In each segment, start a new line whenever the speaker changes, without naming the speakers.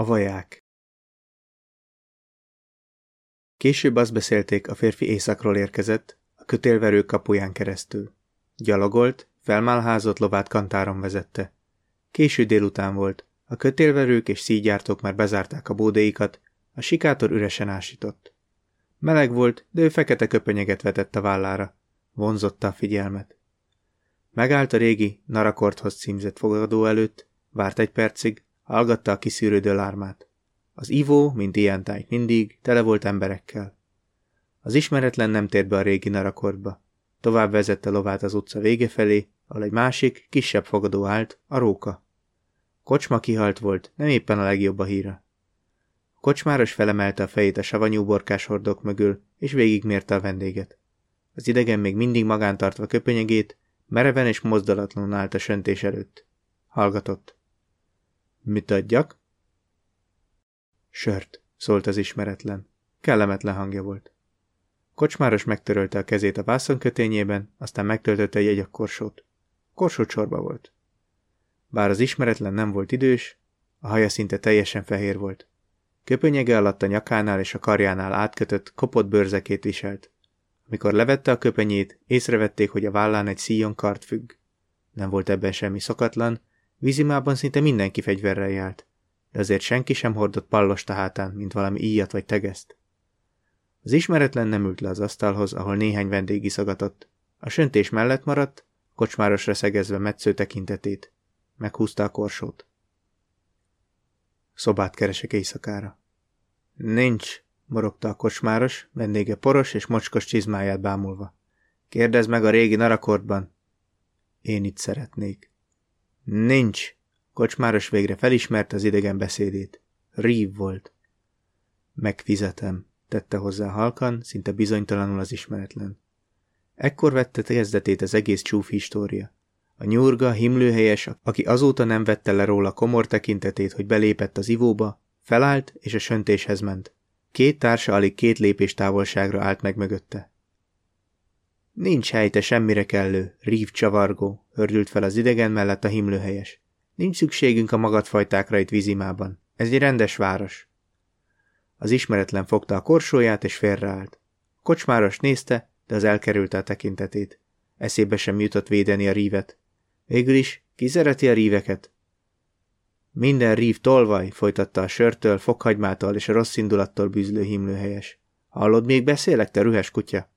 A vaják Később azt beszélték, a férfi éjszakról érkezett, a kötélverő kapuján keresztül. Gyalogolt, felmálházott lovát kantáron vezette. Késő délután volt, a kötélverők és szígyártók már bezárták a bódéikat, a sikátor üresen ásított. Meleg volt, de ő fekete köpönyeget vetett a vállára. Vonzotta a figyelmet. Megállt a régi Narakorthoz címzett fogadó előtt, várt egy percig, hallgatta a kiszűrődő lármát. Az ivó, mint ilyen tájt mindig, tele volt emberekkel. Az ismeretlen nem tért be a régi narakortba. Tovább vezette lovát az utca vége felé, ahol egy másik, kisebb fogadó állt, a róka. Kocsma kihalt volt, nem éppen a legjobb a híra. A kocsmáros felemelte a fejét a savanyú borkás hordok mögül, és végigmérte a vendéget. Az idegen még mindig magántartva köpönyegét, mereven és mozdulatlanul állt a söntés előtt. Hallgatott. Mit adjak? Sört, szólt az ismeretlen. Kellemetlen hangja volt. Kocsmáros megtörölte a kezét a vászonkötényében, aztán megtöltötte egy egy korsót. Korsó csorba volt. Bár az ismeretlen nem volt idős, a haja szinte teljesen fehér volt. Köpönyege alatt a nyakánál és a karjánál átkötött, kopott bőrzekét viselt. Amikor levette a köpenyét, észrevették, hogy a vállán egy szíjon kart függ. Nem volt ebben semmi szokatlan, vízimában szinte mindenki fegyverrel járt, de azért senki sem hordott pallost a hátán, mint valami íjat vagy tegeszt. Az ismeretlen nem ült le az asztalhoz, ahol néhány vendég iszagatott. A söntés mellett maradt, kocsmárosra szegezve metsző tekintetét. Meghúzta a korsót. Szobát keresek éjszakára. Nincs, morogta a kocsmáros, vendége poros és mocskos csizmáját bámulva. Kérdezd meg a régi narakortban. Én itt szeretnék. Nincs. Kocsmáros végre felismerte az idegen beszédét. Rív volt. Megfizetem, tette hozzá halkan, szinte bizonytalanul az ismeretlen. Ekkor vette kezdetét az egész csúf história. A nyurga, himlőhelyes, aki azóta nem vette le róla komor tekintetét, hogy belépett az ivóba, felállt és a söntéshez ment. Két társa alig két lépés távolságra állt meg mögötte. Nincs helyte semmire kellő, rív csavargó, hördült fel az idegen mellett a himlőhelyes. Nincs szükségünk a magadfajtákra itt vízimában. Ez egy rendes város. Az ismeretlen fogta a korsóját és félreállt. Kocsmáros nézte, de az elkerülte a tekintetét. Eszébe sem jutott védeni a rívet. Végül is, ki szereti a ríveket? Minden rív tolvaj, folytatta a sörtől, fokhagymától és a rossz indulattól bűzlő himlőhelyes. Hallod, még beszélek, te rühes kutya?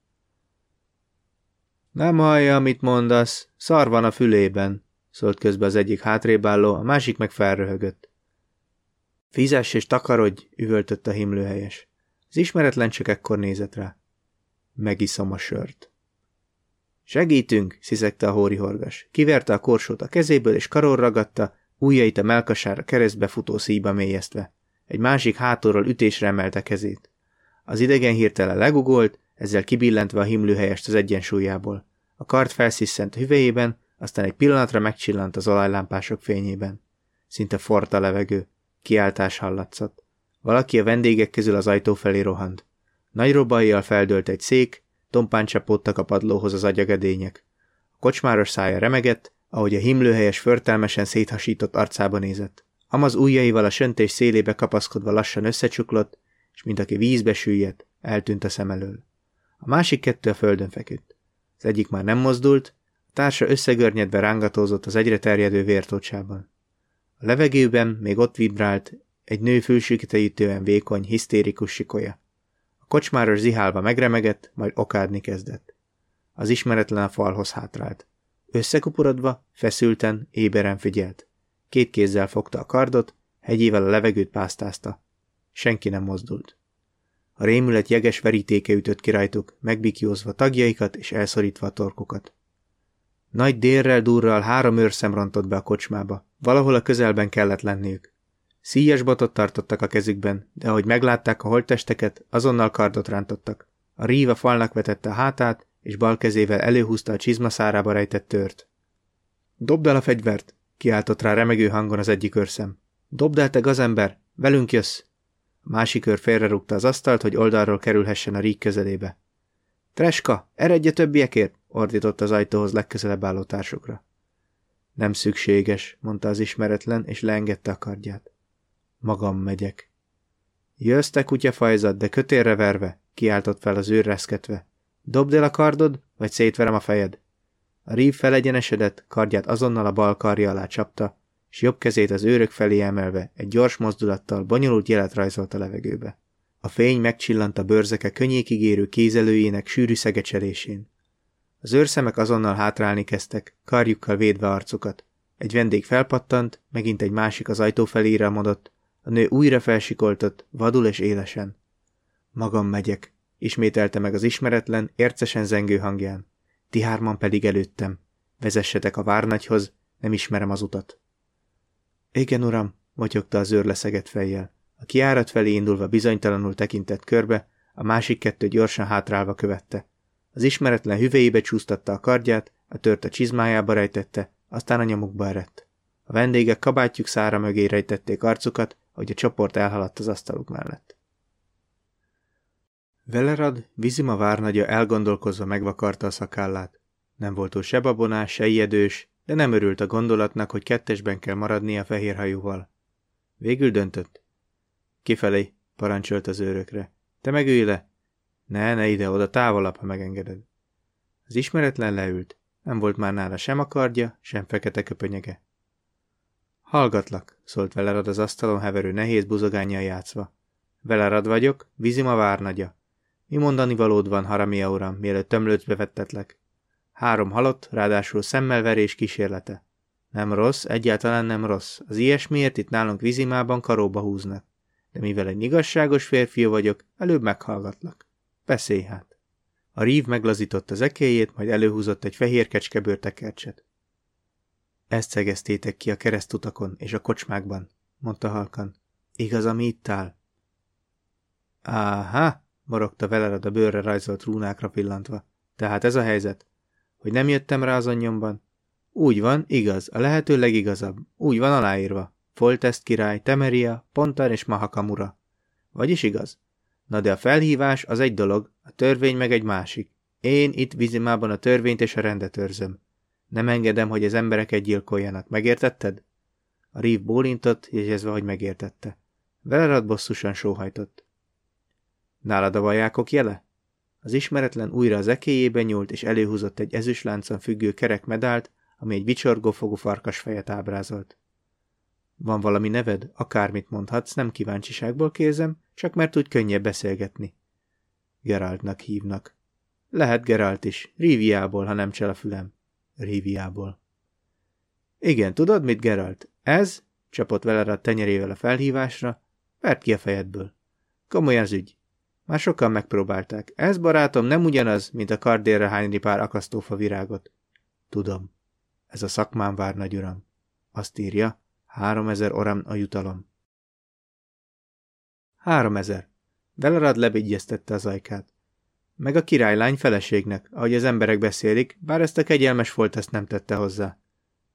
Nem hallja, amit mondasz, szar van a fülében, szólt közbe az egyik hátrébb álló, a másik meg felröhögött. Fizess és takarodj, üvöltött a himlőhelyes. Az ismeretlen csak ekkor nézett rá. Megiszom a sört. Segítünk, sziszegte a hóri horgas. Kiverte a korsót a kezéből, és karor ragadta, ujjait a melkasára keresztbe futó szíjba mélyeztve. Egy másik hátulról ütésre emelte kezét. Az idegen hirtelen legugolt, ezzel kibillentve a himlőhelyest az egyensúlyából. A kart felsziszent hüvejében, aztán egy pillanatra megcsillant az olajlámpások fényében. Szinte forta levegő. Kiáltás hallatszott. Valaki a vendégek közül az ajtó felé rohant. Nagy robajjal feldőlt egy szék, tompán csapódtak a padlóhoz az agyagedények. A kocsmáros szája remegett, ahogy a himlőhelyes förtelmesen széthasított arcába nézett. Amaz ujjaival a söntés szélébe kapaszkodva lassan összecsuklott, és mint aki vízbe süllyedt, eltűnt a szem elől. A másik kettő a földön feküdt. Az egyik már nem mozdult, a társa összegörnyedve rángatózott az egyre terjedő vértócsában. A levegőben még ott vibrált egy nő fülsüketejítően vékony, hisztérikus sikolya. A kocsmáros zihálva megremegett, majd okádni kezdett. Az ismeretlen falhoz hátrált. Összekuporodva, feszülten, éberen figyelt. Két kézzel fogta a kardot, hegyével a levegőt pásztázta. Senki nem mozdult. A rémület jeges verítéke ütött ki rajtuk, megbikiózva tagjaikat és elszorítva a torkokat. Nagy délrel durral három őrszem rontott be a kocsmába. Valahol a közelben kellett lenniük. Szíjas botot tartottak a kezükben, de ahogy meglátták a holttesteket, azonnal kardot rántottak. A ríva falnak vetette a hátát, és bal kezével előhúzta a csizma szárába rejtett tört. Dobd el a fegyvert! kiáltott rá remegő hangon az egyik őrszem. Dobd el, te gazember! Velünk jössz! A másik őr félrerúgta az asztalt, hogy oldalról kerülhessen a ríg közelébe. Treska, eredje többiekért! ordított az ajtóhoz legközelebb álló társukra. Nem szükséges, mondta az ismeretlen, és leengedte a kardját. Magam megyek. Jössz kutyafajzat, de kötélre verve, kiáltott fel az őr reszketve. Dobd el a kardod, vagy szétverem a fejed. A rív felegyenesedett, kardját azonnal a bal karja alá csapta, és jobb kezét az őrök felé emelve egy gyors mozdulattal bonyolult jelet rajzolt a levegőbe. A fény megcsillant a bőrzeke könnyékig érő kézelőjének sűrű szegecselésén. Az őrszemek azonnal hátrálni kezdtek, karjukkal védve arcukat. Egy vendég felpattant, megint egy másik az ajtó felé iramodott, a nő újra felsikoltott, vadul és élesen. Magam megyek, ismételte meg az ismeretlen, ércesen zengő hangján. Ti hárman pedig előttem. Vezessetek a várnagyhoz, nem ismerem az utat. Igen, uram, motyogta az őr leszegett fejjel. A kiárat felé indulva bizonytalanul tekintett körbe, a másik kettő gyorsan hátrálva követte. Az ismeretlen hüvelyébe csúsztatta a kardját, a tört a csizmájába rejtette, aztán a nyomukba erett. A vendégek kabátjuk szára mögé rejtették arcukat, hogy a csoport elhaladt az asztaluk mellett. Velerad, Vizima várnagya elgondolkozva megvakarta a szakállát. Nem volt túl se babonás, se ijedős, de nem örült a gondolatnak, hogy kettesben kell maradnia a fehérhajúval. Végül döntött. Kifelé, parancsolt az őrökre. Te megülj le. Ne, ne ide, oda távolabb, ha megengeded. Az ismeretlen leült. Nem volt már nála sem a kardja, sem fekete köpönyege. Hallgatlak, szólt Velerad az asztalon heverő nehéz buzogányjal játszva. Velerad vagyok, Vizima várnagya. Mi mondani valód van, Haramia uram, mielőtt tömlőcbe vettetlek? Három halott, ráadásul szemmelverés kísérlete. Nem rossz, egyáltalán nem rossz. Az ilyesmiért itt nálunk vizimában karóba húznak. De mivel egy igazságos férfiú vagyok, előbb meghallgatlak. Beszélj hát. A rív meglazított az ekéjét, majd előhúzott egy fehér kecskebőr tekercset. Ezt szegeztétek ki a keresztutakon és a kocsmákban, mondta halkan. Igaz, ami itt áll? Áhá, morogta Velerad a bőrre rajzolt rúnákra pillantva. Tehát ez a helyzet, hogy nem jöttem rá az anyomban? Úgy van, igaz, a lehető legigazabb. Úgy van aláírva. Foltest király, Temeria, Pontar és Mahakamura. Vagyis igaz? Na de a felhívás az egy dolog, a törvény meg egy másik. Én itt Vizimában a törvényt és a rendet őrzöm. Nem engedem, hogy az embereket gyilkoljanak. Megértetted? A rív bólintott, jegyezve, hogy megértette. Velerad bosszusan sóhajtott. Nálad a vajákok jele? Az ismeretlen újra az ekéjébe nyúlt, és előhúzott egy ezüstláncon függő kerek medált, ami egy vicsorgó fogú farkas fejet ábrázolt. Van valami neved? Akármit mondhatsz, nem kíváncsiságból kézem, csak mert úgy könnyebb beszélgetni. Geraltnak hívnak. Lehet Geralt is, Riviából, ha nem csel a fülem. Riviából. Igen, tudod mit, Geralt? Ez, csapott vele a tenyerével a felhívásra, vert ki a fejedből. Komoly az ügy. Már sokan megpróbálták. Ez, barátom, nem ugyanaz, mint a kardérre hányni pár akasztófa virágot. Tudom. Ez a szakmán vár, nagy uram. Azt írja, háromezer oram a jutalom. Háromezer. Velerad lebigyeztette az ajkát. Meg a királylány feleségnek, ahogy az emberek beszélik, bár ezt a kegyelmes volt, ezt nem tette hozzá.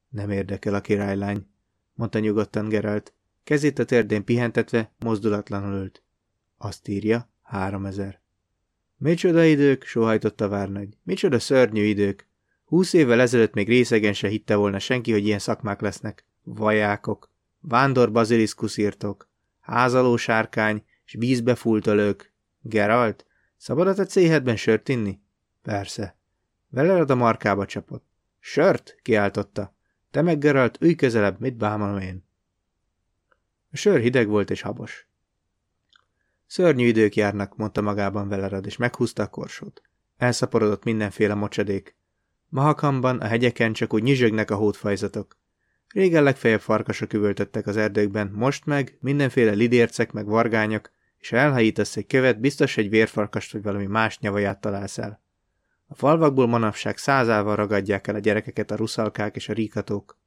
Nem érdekel a királylány, mondta nyugodtan Geralt. Kezét a térdén pihentetve, mozdulatlanul ült. Azt írja, háromezer. Micsoda idők, sóhajtott a várnagy. Micsoda szörnyű idők. Húsz évvel ezelőtt még részegen se hitte volna senki, hogy ilyen szakmák lesznek. Vajákok, vándor baziliszkuszírtok, házaló sárkány és vízbe fúltölők. Geralt, szabad a céhedben sört inni? Persze. Veled a markába csapott. Sört? kiáltotta. Te meg Geralt, ülj közelebb, mit bámolom én? A sör hideg volt és habos. Szörnyű idők járnak, mondta magában Velerad, és meghúzta a korsót. Elszaporodott mindenféle mocsadék. Mahakamban, a hegyeken csak úgy nyizsögnek a hótfajzatok. Régen legfeljebb farkasok üvöltöttek az erdőkben, most meg mindenféle lidércek meg vargányok, és ha elhajítasz egy követ, biztos egy vérfarkast vagy valami más nyavaját találsz el. A falvakból manapság százával ragadják el a gyerekeket a ruszalkák és a ríkatók.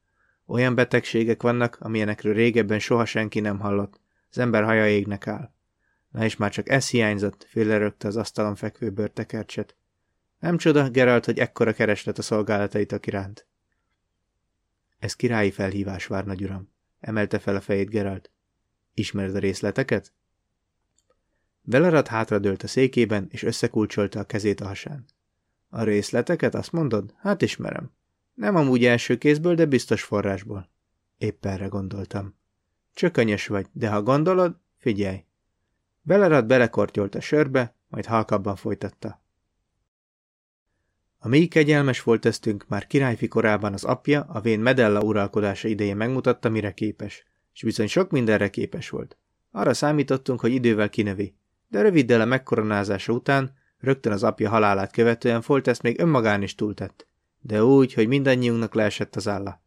Olyan betegségek vannak, amilyenekről régebben soha senki nem hallott. Az ember haja égnek áll. Na és már csak ez hiányzott, félerögte az asztalon fekvő bőrtekercset. Nem csoda, Geralt, hogy ekkora kereslet a szolgálataitok iránt. Ez királyi felhívás vár, nagyuram. Emelte fel a fejét Geralt. Ismered a részleteket? Velerad hátradőlt a székében, és összekulcsolta a kezét a hasán. A részleteket, azt mondod? Hát ismerem. Nem amúgy első kézből, de biztos forrásból. Épp erre gondoltam. Csökönyös vagy, de ha gondolod, figyelj. Belerad belekortyolt a sörbe, majd halkabban folytatta. A mi kegyelmes foltesztünk már királyfi korában az apja, a vén Medella uralkodása idején megmutatta, mire képes, és bizony sok mindenre képes volt. Arra számítottunk, hogy idővel kinövi, de röviddel a megkoronázása után, rögtön az apja halálát követően Foltest még önmagán is túltett, de úgy, hogy mindannyiunknak leesett az álla.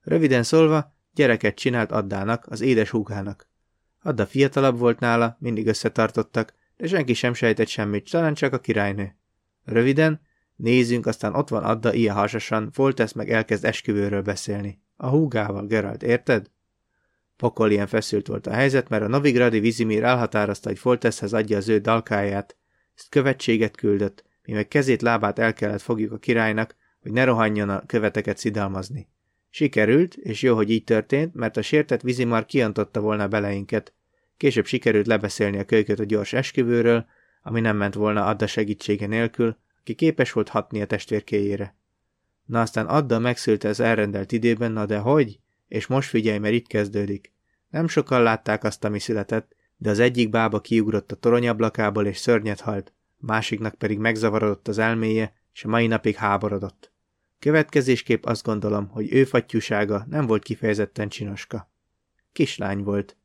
Röviden szólva, gyereket csinált Addának, az édes húgának. Adda fiatalabb volt nála, mindig összetartottak, de senki sem sejtett semmit, talán csak a királynő. Röviden, nézzünk, aztán ott van Adda ilyen hasasan, Foltesz meg elkezd esküvőről beszélni. A húgával, Geralt, érted? Pokol ilyen feszült volt a helyzet, mert a Novigradi Vizimir elhatározta, hogy Folteszhez adja az ő dalkáját. Ezt követséget küldött, mi meg kezét lábát el kellett fogjuk a királynak, hogy ne rohanjon a követeket szidalmazni. Sikerült, és jó, hogy így történt, mert a sértett Vizimar kiantotta volna beleinket. Később sikerült lebeszélni a kölyköt a gyors esküvőről, ami nem ment volna Adda segítsége nélkül, aki képes volt hatni a testvérkéjére. Na aztán Adda megszülte az elrendelt időben, na de hogy? És most figyelj, mert itt kezdődik. Nem sokan látták azt, ami született, de az egyik bába kiugrott a toronyablakából és szörnyet halt, másiknak pedig megzavarodott az elméje, és a mai napig háborodott. Következésképp azt gondolom, hogy ő fattyúsága nem volt kifejezetten csinoska. Kislány volt.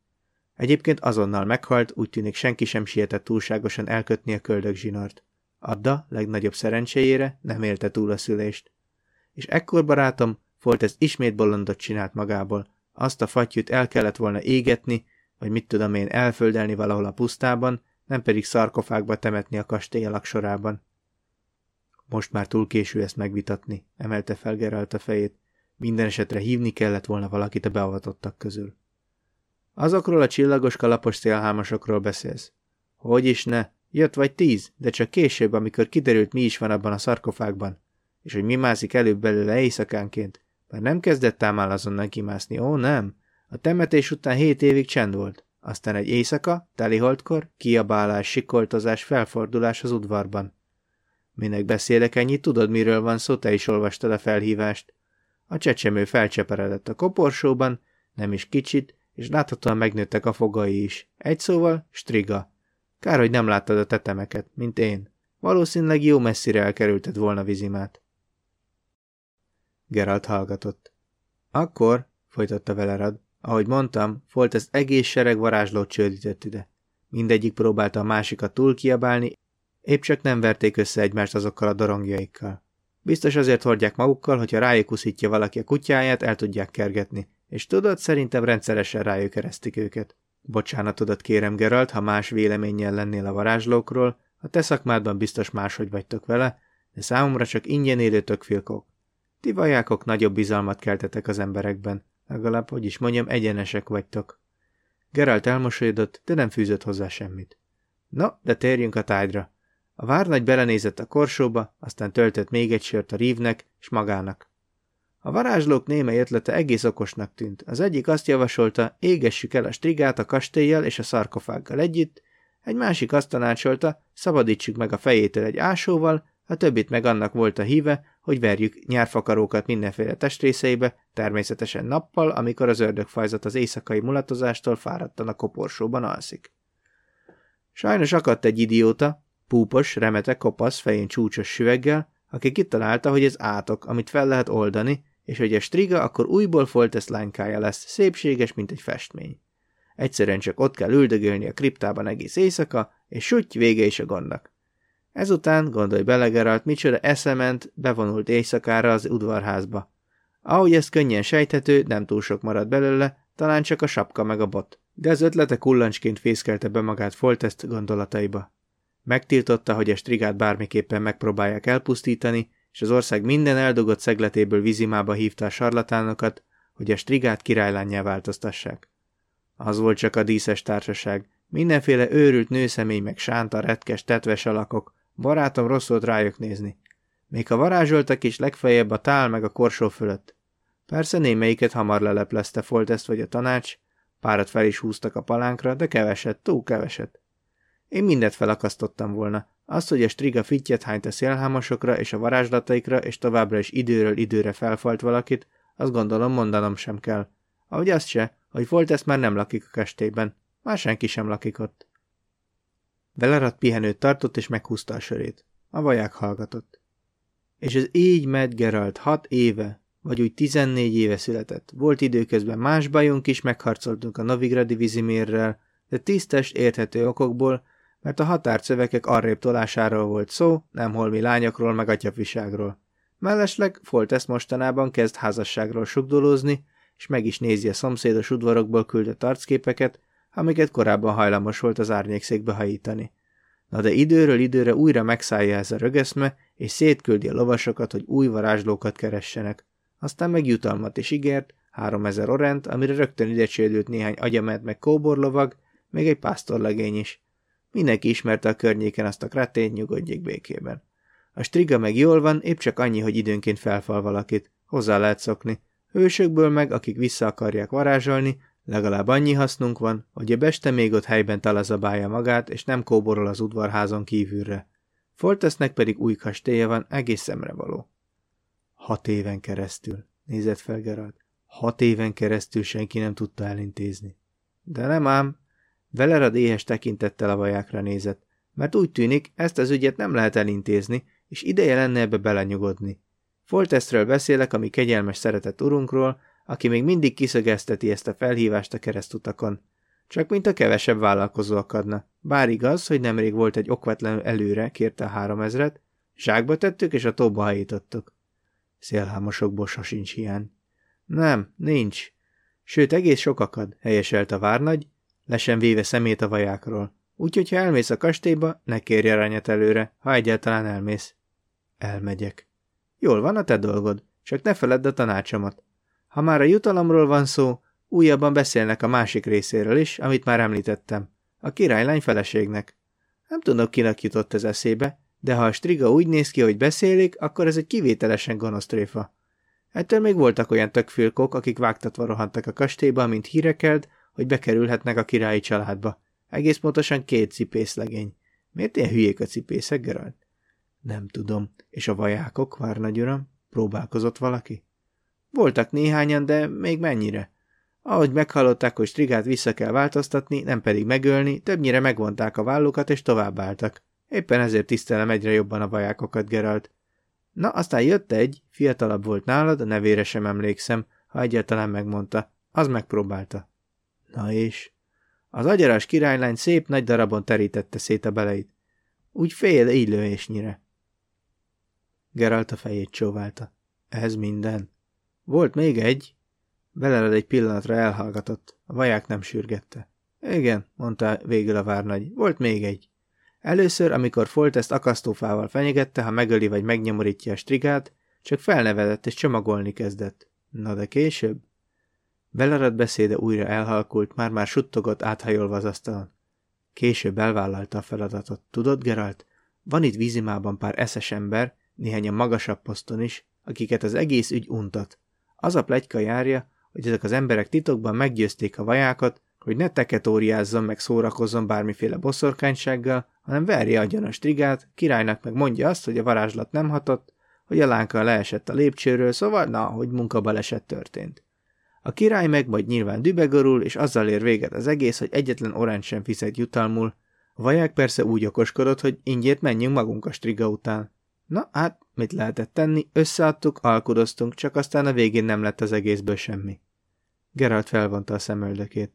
Egyébként azonnal meghalt, úgy tűnik senki sem sietett túlságosan elkötni a köldögzsinort. Adda, legnagyobb szerencséjére, nem élte túl a szülést. És ekkor barátom, volt ez ismét bolondot csinált magából. Azt a fattyút el kellett volna égetni, vagy mit tudom én, elföldelni valahol a pusztában, nem pedig szarkofágba temetni a kastély sorában. Most már túl késő ezt megvitatni, emelte fel Geralt a fejét. Minden esetre hívni kellett volna valakit a beavatottak közül. Azokról a csillagos kalapos szélhámosokról beszélsz. Hogy is ne? Jött vagy tíz, de csak később, amikor kiderült, mi is van abban a szarkofágban, és hogy mi mászik előbb belőle éjszakánként. Mert nem kezdett ám azonnal kimászni, ó nem. A temetés után hét évig csend volt. Aztán egy éjszaka, teliholtkor, kiabálás, sikoltozás, felfordulás az udvarban. Minek beszélek ennyit, tudod, miről van szó, te is olvastad a felhívást. A csecsemő felcseperedett a koporsóban, nem is kicsit, és láthatóan megnőttek a fogai is. Egy szóval, striga. Kár, hogy nem láttad a tetemeket, mint én. Valószínűleg jó messzire elkerülted volna vizimát. Geralt hallgatott. Akkor, folytatta Velerad, ahogy mondtam, volt ez egész sereg varázslót csődített ide. Mindegyik próbálta a másikat túl kiabálni, épp csak nem verték össze egymást azokkal a dorongjaikkal. Biztos azért hordják magukkal, hogyha rájuk uszítja valaki a kutyáját, el tudják kergetni, és tudod, szerintem rendszeresen rájuk eresztik őket. Bocsánatodat kérem, Geralt, ha más véleménnyel lennél a varázslókról, a te szakmádban biztos máshogy vagytok vele, de számomra csak ingyen élő tökfilkok. Ti vajákok nagyobb bizalmat keltetek az emberekben, legalább, hogy is mondjam, egyenesek vagytok. Geralt elmosolyodott, de nem fűzött hozzá semmit. No, de térjünk a tájra. A várnagy belenézett a korsóba, aztán töltött még egy sört a rívnek és magának. A varázslók némely ötlete egész okosnak tűnt. Az egyik azt javasolta, égessük el a strigát a kastélyjal és a szarkofággal együtt, egy másik azt tanácsolta, szabadítsuk meg a fejétől egy ásóval, a többit meg annak volt a híve, hogy verjük nyárfakarókat mindenféle testrészeibe, természetesen nappal, amikor az ördögfajzat az éjszakai mulatozástól fáradtan a koporsóban alszik. Sajnos akadt egy idióta, púpos, remete, kopasz, fején csúcsos süveggel, aki kitalálta, hogy ez átok, amit fel lehet oldani, és hogy a striga akkor újból foltesz lánykája lesz, szépséges, mint egy festmény. Egyszerűen csak ott kell üldögölni a kriptában egész éjszaka, és suty vége is a gondnak. Ezután, gondolj bele, Geralt, micsoda eszement, bevonult éjszakára az udvarházba. Ahogy ez könnyen sejthető, nem túl sok marad belőle, talán csak a sapka meg a bot. De az ötlete kullancsként fészkelte be magát Foltest gondolataiba. Megtiltotta, hogy a strigát bármiképpen megpróbálják elpusztítani, és az ország minden eldugott szegletéből vizimába hívta a sarlatánokat, hogy a strigát királylányjá változtassák. Az volt csak a díszes társaság, mindenféle őrült nőszemély meg sánta, retkes, tetves alakok, barátom rossz volt rájuk nézni. Még ha varázsoltak is, legfeljebb a tál meg a korsó fölött. Persze némelyiket hamar leleplezte Foltest vagy a tanács, párat fel is húztak a palánkra, de keveset, túl keveset. Én mindet felakasztottam volna, azt, hogy a striga fittyet hányt a szélhámosokra és a varázslataikra, és továbbra is időről időre felfalt valakit, azt gondolom mondanom sem kell. Ahogy azt se, hogy Foltest már nem lakik a kastélyben, már senki sem lakik ott. Velerat pihenőt tartott, és meghúzta a sörét. A vaják hallgatott. És ez így megy Geralt hat éve, vagy úgy 14 éve született. Volt időközben más bajunk is, megharcoltunk a Novigradi vizimérrel, de tisztes, érthető okokból, mert a határcövekek arrébb tolásáról volt szó, nem holmi lányokról meg atyafiságról. Mellesleg Foltest mostanában kezd házasságról sugdolózni, és meg is nézi a szomszédos udvarokból küldött arcképeket, amiket korábban hajlamos volt az árnyékszékbe hajítani. Na de időről időre újra megszállja ez a rögeszme, és szétküldi a lovasokat, hogy új varázslókat keressenek. Aztán meg jutalmat is ígért, 3000 orent, amire rögtön ide néhány agyamet meg kóborlovag, még egy pásztorlegény is. Mindenki ismerte a környéken azt a kretényt, nyugodjék békében. A striga meg jól van, épp csak annyi, hogy időnként felfal valakit. Hozzá lehet szokni. Hősökből meg, akik vissza akarják varázsolni, legalább annyi hasznunk van, hogy a beste még ott helyben talazabálja magát, és nem kóborol az udvarházon kívülre. Foltesznek pedig új kastélya van, egész szemre való. Hat éven keresztül, nézett fel Geralt. Hat éven keresztül senki nem tudta elintézni. De nem ám, Velerad éhes tekintettel a vajákra nézett, mert úgy tűnik, ezt az ügyet nem lehet elintézni, és ideje lenne ebbe belenyugodni. Foltesztről beszélek, ami kegyelmes szeretett urunkról, aki még mindig kiszögezteti ezt a felhívást a keresztutakon. Csak mint a kevesebb vállalkozó akadna. Bár igaz, hogy nemrég volt egy okvetlenül előre, kérte a három ezret, zsákba tettük és a tóba hajítottuk. Szélhámosokból sosincs hiány. Nem, nincs. Sőt, egész sok akad, helyeselt a várnagy, lesen véve szemét a vajákról. Úgyhogy, ha elmész a kastélyba, ne kérj aranyat előre, ha egyáltalán elmész. Elmegyek. Jól van a te dolgod, csak ne feledd a tanácsomat. Ha már a jutalomról van szó, újabban beszélnek a másik részéről is, amit már említettem. A királylány feleségnek. Nem tudom, kinek jutott ez eszébe, de ha a striga úgy néz ki, hogy beszélik, akkor ez egy kivételesen gonosz tréfa. Ettől még voltak olyan tökfülkok, akik vágtatva rohantak a kastélyba, mint hírekeld, hogy bekerülhetnek a királyi családba. Egész pontosan két cipészlegény. Miért ilyen hülyék a cipészek, Geralt? Nem tudom. És a vajákok, uram? Próbálkozott valaki? Voltak néhányan, de még mennyire? Ahogy meghallották, hogy Strigát vissza kell változtatni, nem pedig megölni, többnyire megvonták a vállukat és továbbáltak. Éppen ezért tisztelem egyre jobban a vajákokat, Geralt. Na, aztán jött egy, fiatalabb volt nálad, a nevére sem emlékszem, ha egyáltalán megmondta. Az megpróbálta. Na és? Az agyarás királylány szép nagy darabon terítette szét a beleit. Úgy fél illőésnyire. Geralt a fejét csóválta. Ez minden. Volt még egy. Beleled egy pillanatra elhallgatott. A vaják nem sürgette. Igen, mondta végül a várnagy. Volt még egy. Először, amikor Folt ezt akasztófával fenyegette, ha megöli vagy megnyomorítja a strigát, csak felnevedett és csomagolni kezdett. Na de később? Belerad beszéde újra elhalkult, már-már suttogott áthajolva az asztalon. Később elvállalta a feladatot. Tudod, Geralt? Van itt vízimában pár eszes ember, néhányan magasabb poszton is, akiket az egész ügy untat. Az a plegyka járja, hogy ezek az emberek titokban meggyőzték a vajákat, hogy ne teketóriázzon meg szórakozzon bármiféle boszorkánysággal, hanem verje agyon a strigát, királynak meg mondja azt, hogy a varázslat nem hatott, hogy a lánka leesett a lépcsőről, szóval na, hogy munkabaleset történt. A király meg majd nyilván dübegorul, és azzal ér véget az egész, hogy egyetlen orány sem fizet jutalmul. A vaják persze úgy okoskodott, hogy ingyét menjünk magunk a striga után. Na, hát, mit lehetett tenni? Összeadtuk, alkudoztunk, csak aztán a végén nem lett az egészből semmi. Geralt felvonta a szemöldökét.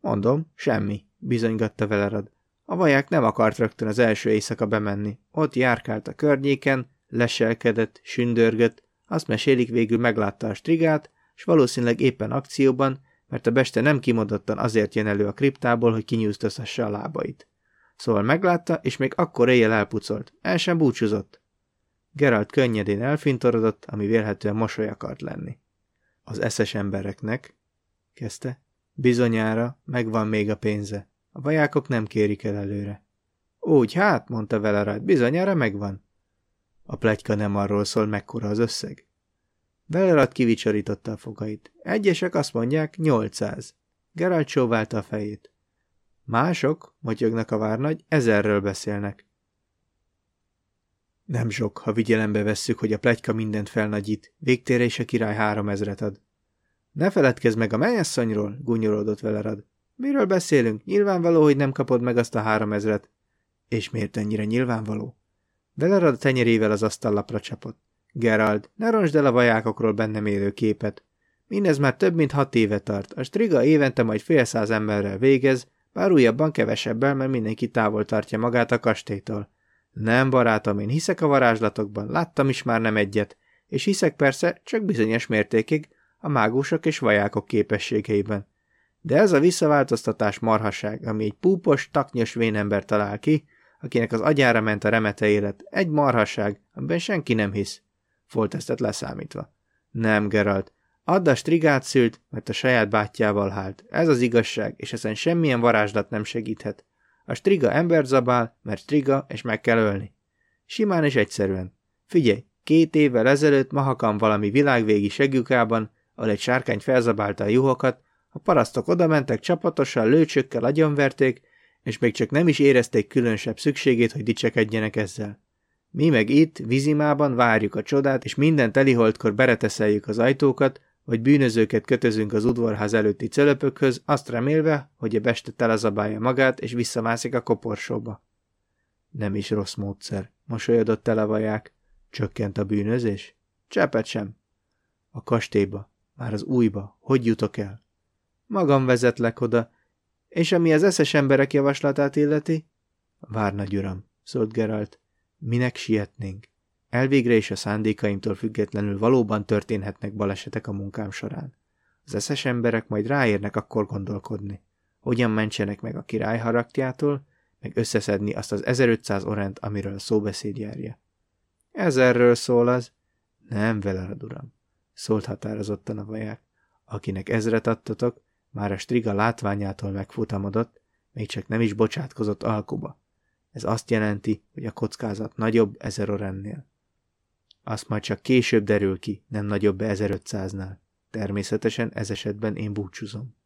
Mondom, semmi, bizonygatta Velerad. A vaják nem akart rögtön az első éjszaka bemenni. Ott járkált a környéken, leselkedett, sündörgött, azt mesélik végül meglátta a strigát, és valószínűleg éppen akcióban, mert a beste nem kimondottan azért jön elő a kriptából, hogy kinyújtozhassa a lábait. Szóval meglátta, és még akkor éjjel elpucolt. El sem búcsúzott. Geralt könnyedén elfintorodott, ami vélhetően mosoly akart lenni. Az eszes embereknek, kezdte, bizonyára megvan még a pénze. A vajákok nem kérik el előre. Úgy hát, mondta vele rá, bizonyára megvan. A plegyka nem arról szól, mekkora az összeg. Bellerat kivicsarította a fogait. Egyesek azt mondják 800. Geralt csóválta a fejét. Mások, motyognak a várnagy, ezerről beszélnek. Nem sok, ha vigyelembe vesszük, hogy a plegyka mindent felnagyít, végtére is a király három ezret ad. Ne feledkezz meg a mennyasszonyról, gúnyorodott Velerad. Miről beszélünk? Nyilvánvaló, hogy nem kapod meg azt a három ezret. És miért ennyire nyilvánvaló? Velerad tenyerével az asztallapra csapott. Gerald, ne roncsd el a vajákokról bennem élő képet. Mindez már több mint hat éve tart. A striga évente majd fél száz emberrel végez, bár újabban kevesebbel, mert mindenki távol tartja magát a kastélytól. Nem, barátom, én hiszek a varázslatokban, láttam is már nem egyet, és hiszek persze csak bizonyos mértékig a mágusok és vajákok képességeiben. De ez a visszaváltoztatás marhaság, ami egy púpos, taknyos vénember talál ki, akinek az agyára ment a remete élet, egy marhaság, amiben senki nem hisz. Foltesztet leszámítva. Nem, Geralt, Add a strigát szült, mert a saját bátyjával hált. Ez az igazság, és ezen semmilyen varázslat nem segíthet. A striga ember zabál, mert striga, és meg kell ölni. Simán és egyszerűen. Figyelj, két évvel ezelőtt Mahakam valami világvégi segükában, ahol egy sárkány felzabálta a juhokat, a parasztok odamentek csapatosan, lőcsökkel agyonverték, és még csak nem is érezték különösebb szükségét, hogy dicsekedjenek ezzel. Mi meg itt, vizimában várjuk a csodát, és minden teliholtkor bereteszeljük az ajtókat, hogy bűnözőket kötözünk az udvarház előtti cölöpökhöz, azt remélve, hogy a beste telezabálja magát, és visszamászik a koporsóba. Nem is rossz módszer, mosolyodott televaják. Csökkent a bűnözés? Csepet sem. A kastélyba, már az újba, hogy jutok el? Magam vezetlek oda, és ami az eszes emberek javaslatát illeti? Várnagy uram, szólt Geralt, minek sietnénk? Elvégre és a szándékaimtól függetlenül valóban történhetnek balesetek a munkám során. Az eszes emberek majd ráérnek akkor gondolkodni. Hogyan mentsenek meg a király haraktjától, meg összeszedni azt az 1500 orent, amiről a szóbeszéd járja. Ezerről szól az? Nem, veled, uram, szólt határozottan a vaják. Akinek ezret adtatok, már a striga látványától megfutamodott, még csak nem is bocsátkozott alkuba. Ez azt jelenti, hogy a kockázat nagyobb ezer orennél. Azt majd csak később derül ki, nem nagyobb 1500-nál. Természetesen ez esetben én búcsúzom.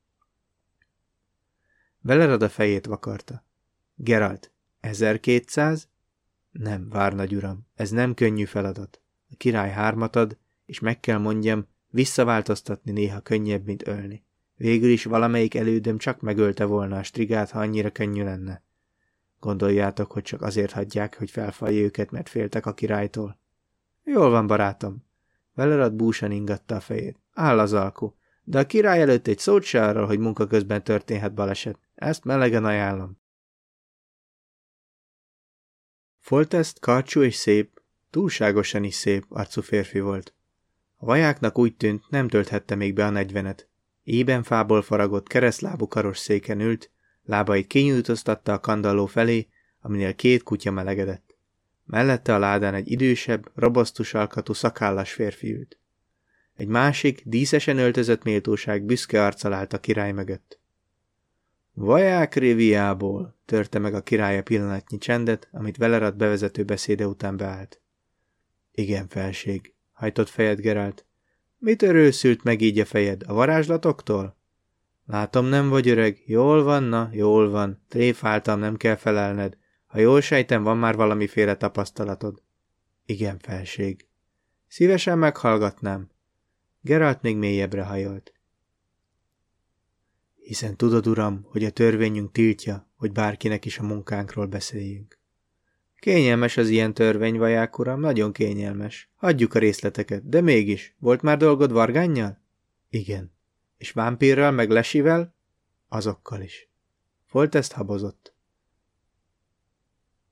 Velerad a fejét vakarta. Geralt, 1200? Nem, várnagy uram, ez nem könnyű feladat. A király hármat ad, és meg kell mondjam, visszaváltoztatni néha könnyebb, mint ölni. Végül is valamelyik elődöm csak megölte volna a strigát, ha annyira könnyű lenne. Gondoljátok, hogy csak azért hagyják, hogy felfalja őket, mert féltek a királytól? Jól van, barátom. Velerad búsan ingatta a fejét. Áll az alkú. De a király előtt egy szót se arról, hogy munka közben történhet baleset. Ezt melegen ajánlom. Foltest karcsú és szép, túlságosan is szép arcú férfi volt. A vajáknak úgy tűnt, nem tölthette még be a negyvenet. Ében fából faragott keresztlábú karos széken ült, lábait kinyújtoztatta a kandalló felé, aminél két kutya melegedett. Mellette a ládán egy idősebb, robosztus alkatú szakállas férfi ült. Egy másik, díszesen öltözött méltóság büszke arccal állt a király mögött. Vaják Riviából, törte meg a királya pillanatnyi csendet, amit Velerad bevezető beszéde után beállt. Igen, felség, hajtott fejed Gerált. Mit örőszült meg így a fejed, a varázslatoktól? Látom, nem vagy öreg. Jól van, na, jól van. Tréfáltam, nem kell felelned. Ha jól sejtem, van már valamiféle tapasztalatod. Igen, felség. Szívesen meghallgatnám. Geralt még mélyebbre hajolt. Hiszen tudod, uram, hogy a törvényünk tiltja, hogy bárkinek is a munkánkról beszéljünk. Kényelmes az ilyen törvény, vaják uram, nagyon kényelmes. Hagyjuk a részleteket, de mégis, volt már dolgod Vargánnyal? Igen. És vámpírral meg lesivel? Azokkal is. Volt ezt habozott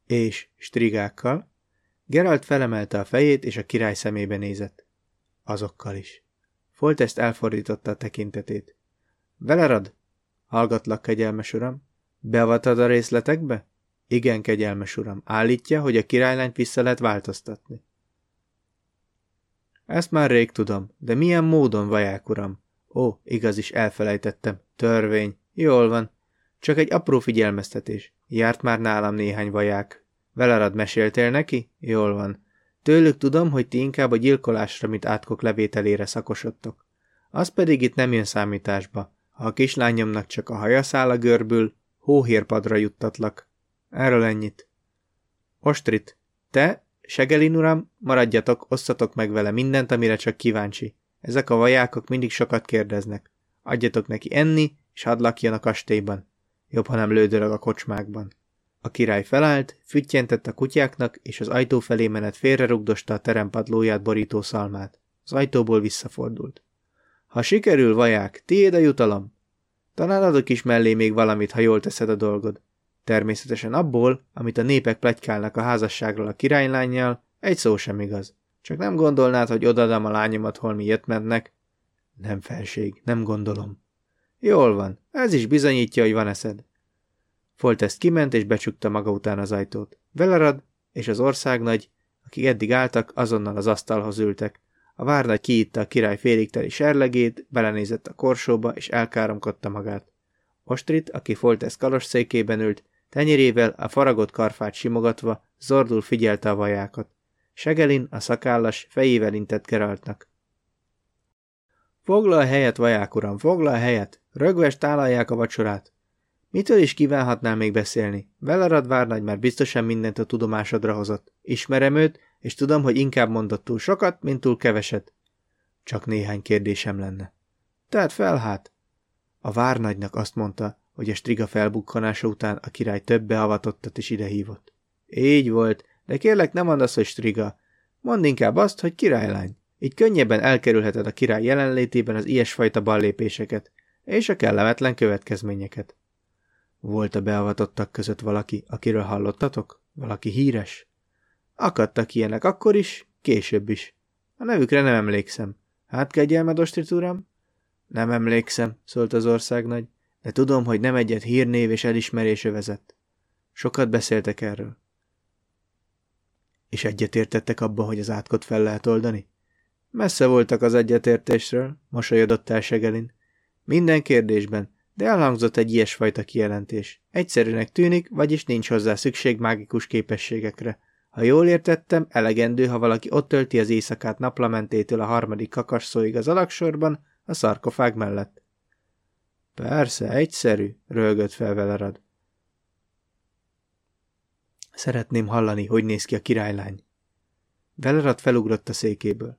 és strigákkal, Geralt felemelte a fejét, és a király szemébe nézett. Azokkal is. ezt elfordította a tekintetét. Velerad? Hallgatlak, kegyelmes uram. Beavatad a részletekbe? Igen, kegyelmes uram. Állítja, hogy a királylányt vissza lehet változtatni. Ezt már rég tudom, de milyen módon, vaják uram? Ó, igaz is, elfelejtettem. Törvény. Jól van. Csak egy apró figyelmeztetés. Járt már nálam néhány vaják. Velerad meséltél neki? Jól van. Tőlük tudom, hogy ti inkább a gyilkolásra, mint átkok levételére szakosodtok. Az pedig itt nem jön számításba. Ha a kislányomnak csak a haja a görbül, hóhérpadra juttatlak. Erről ennyit. Ostrit, te, Segelin uram, maradjatok, osszatok meg vele mindent, amire csak kíváncsi. Ezek a vajákok mindig sokat kérdeznek. Adjatok neki enni, és hadd lakjon a kastélyban. Jobb, ha nem lődörög a kocsmákban. A király felállt, füttyentett a kutyáknak, és az ajtó felé menet félrerugdosta a terempadlóját borító szalmát. Az ajtóból visszafordult. Ha sikerül, vaják, tiéd a jutalom. Talán adok is mellé még valamit, ha jól teszed a dolgod. Természetesen abból, amit a népek plegykálnak a házasságról a királylányjal, egy szó sem igaz. Csak nem gondolnád, hogy odadam a lányomat holmi jött mennek? Nem felség, nem gondolom. Jól van, ez is bizonyítja, hogy van eszed. Foltest kiment és becsukta maga után az ajtót. Velerad és az országnagy, akik eddig álltak, azonnal az asztalhoz ültek. A várnagy kiitta a király félig serlegét, belenézett a korsóba, és elkáromkodta magát. Ostrit, aki Foltest kalos székében ült, Tenyerével a faragott karfát simogatva, zordul figyelte a vajákat. Segelin, a szakállas, fejével intett Geraltnak. Foglal helyet, vaják uram, foglal helyet! Rögves tálalják a vacsorát! Mitől is kívánhatnál még beszélni? Velerad várnagy már biztosan mindent a tudomásodra hozott. Ismerem őt, és tudom, hogy inkább mondott túl sokat, mint túl keveset. Csak néhány kérdésem lenne. Tehát fel hát. A várnagynak azt mondta, hogy a striga felbukkanása után a király több beavatottat is idehívott. Így volt, de kérlek nem mondd azt, hogy striga. Mondd inkább azt, hogy királylány. Így könnyebben elkerülheted a király jelenlétében az ilyesfajta ballépéseket, és a kellemetlen következményeket. Volt a beavatottak között valaki, akiről hallottatok? Valaki híres? Akadtak ilyenek akkor is, később is. A nevükre nem emlékszem. Hát kegyelmed, ostrit uram? Nem emlékszem, szólt az országnagy de tudom, hogy nem egyet hírnév és elismerése vezet. Sokat beszéltek erről. És egyetértettek abba, hogy az átkot fel lehet oldani? Messze voltak az egyetértésről, mosolyodott el Segelin. Minden kérdésben, de elhangzott egy ilyesfajta kijelentés. Egyszerűnek tűnik, vagyis nincs hozzá szükség mágikus képességekre. Ha jól értettem, elegendő, ha valaki ott tölti az éjszakát naplamentétől a harmadik kakasszóig az alaksorban, a szarkofág mellett. Persze, egyszerű, rölgött fel Velerad. Szeretném hallani, hogy néz ki a királylány. Velerad felugrott a székéből.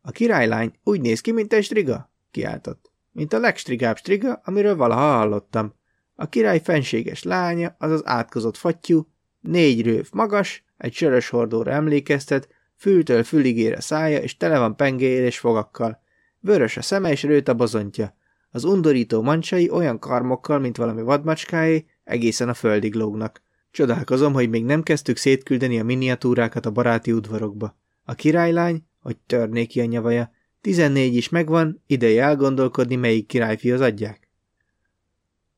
A királylány úgy néz ki, mint egy striga, kiáltott. Mint a legstrigább striga, amiről valaha hallottam. A király fenséges lánya, azaz átkozott fattyú, négy rőv magas, egy sörös hordóra emlékeztet, fültől füligére szája, és tele van pengéjér és fogakkal. Vörös a szeme és rőt a bozontja. Az undorító mancsai olyan karmokkal, mint valami vadmacskáé, egészen a földig lógnak. Csodálkozom, hogy még nem kezdtük szétküldeni a miniatúrákat a baráti udvarokba. A királylány, hogy törnék ki a nyavaja, tizennégy is megvan, ideje elgondolkodni, melyik királyfihoz adják.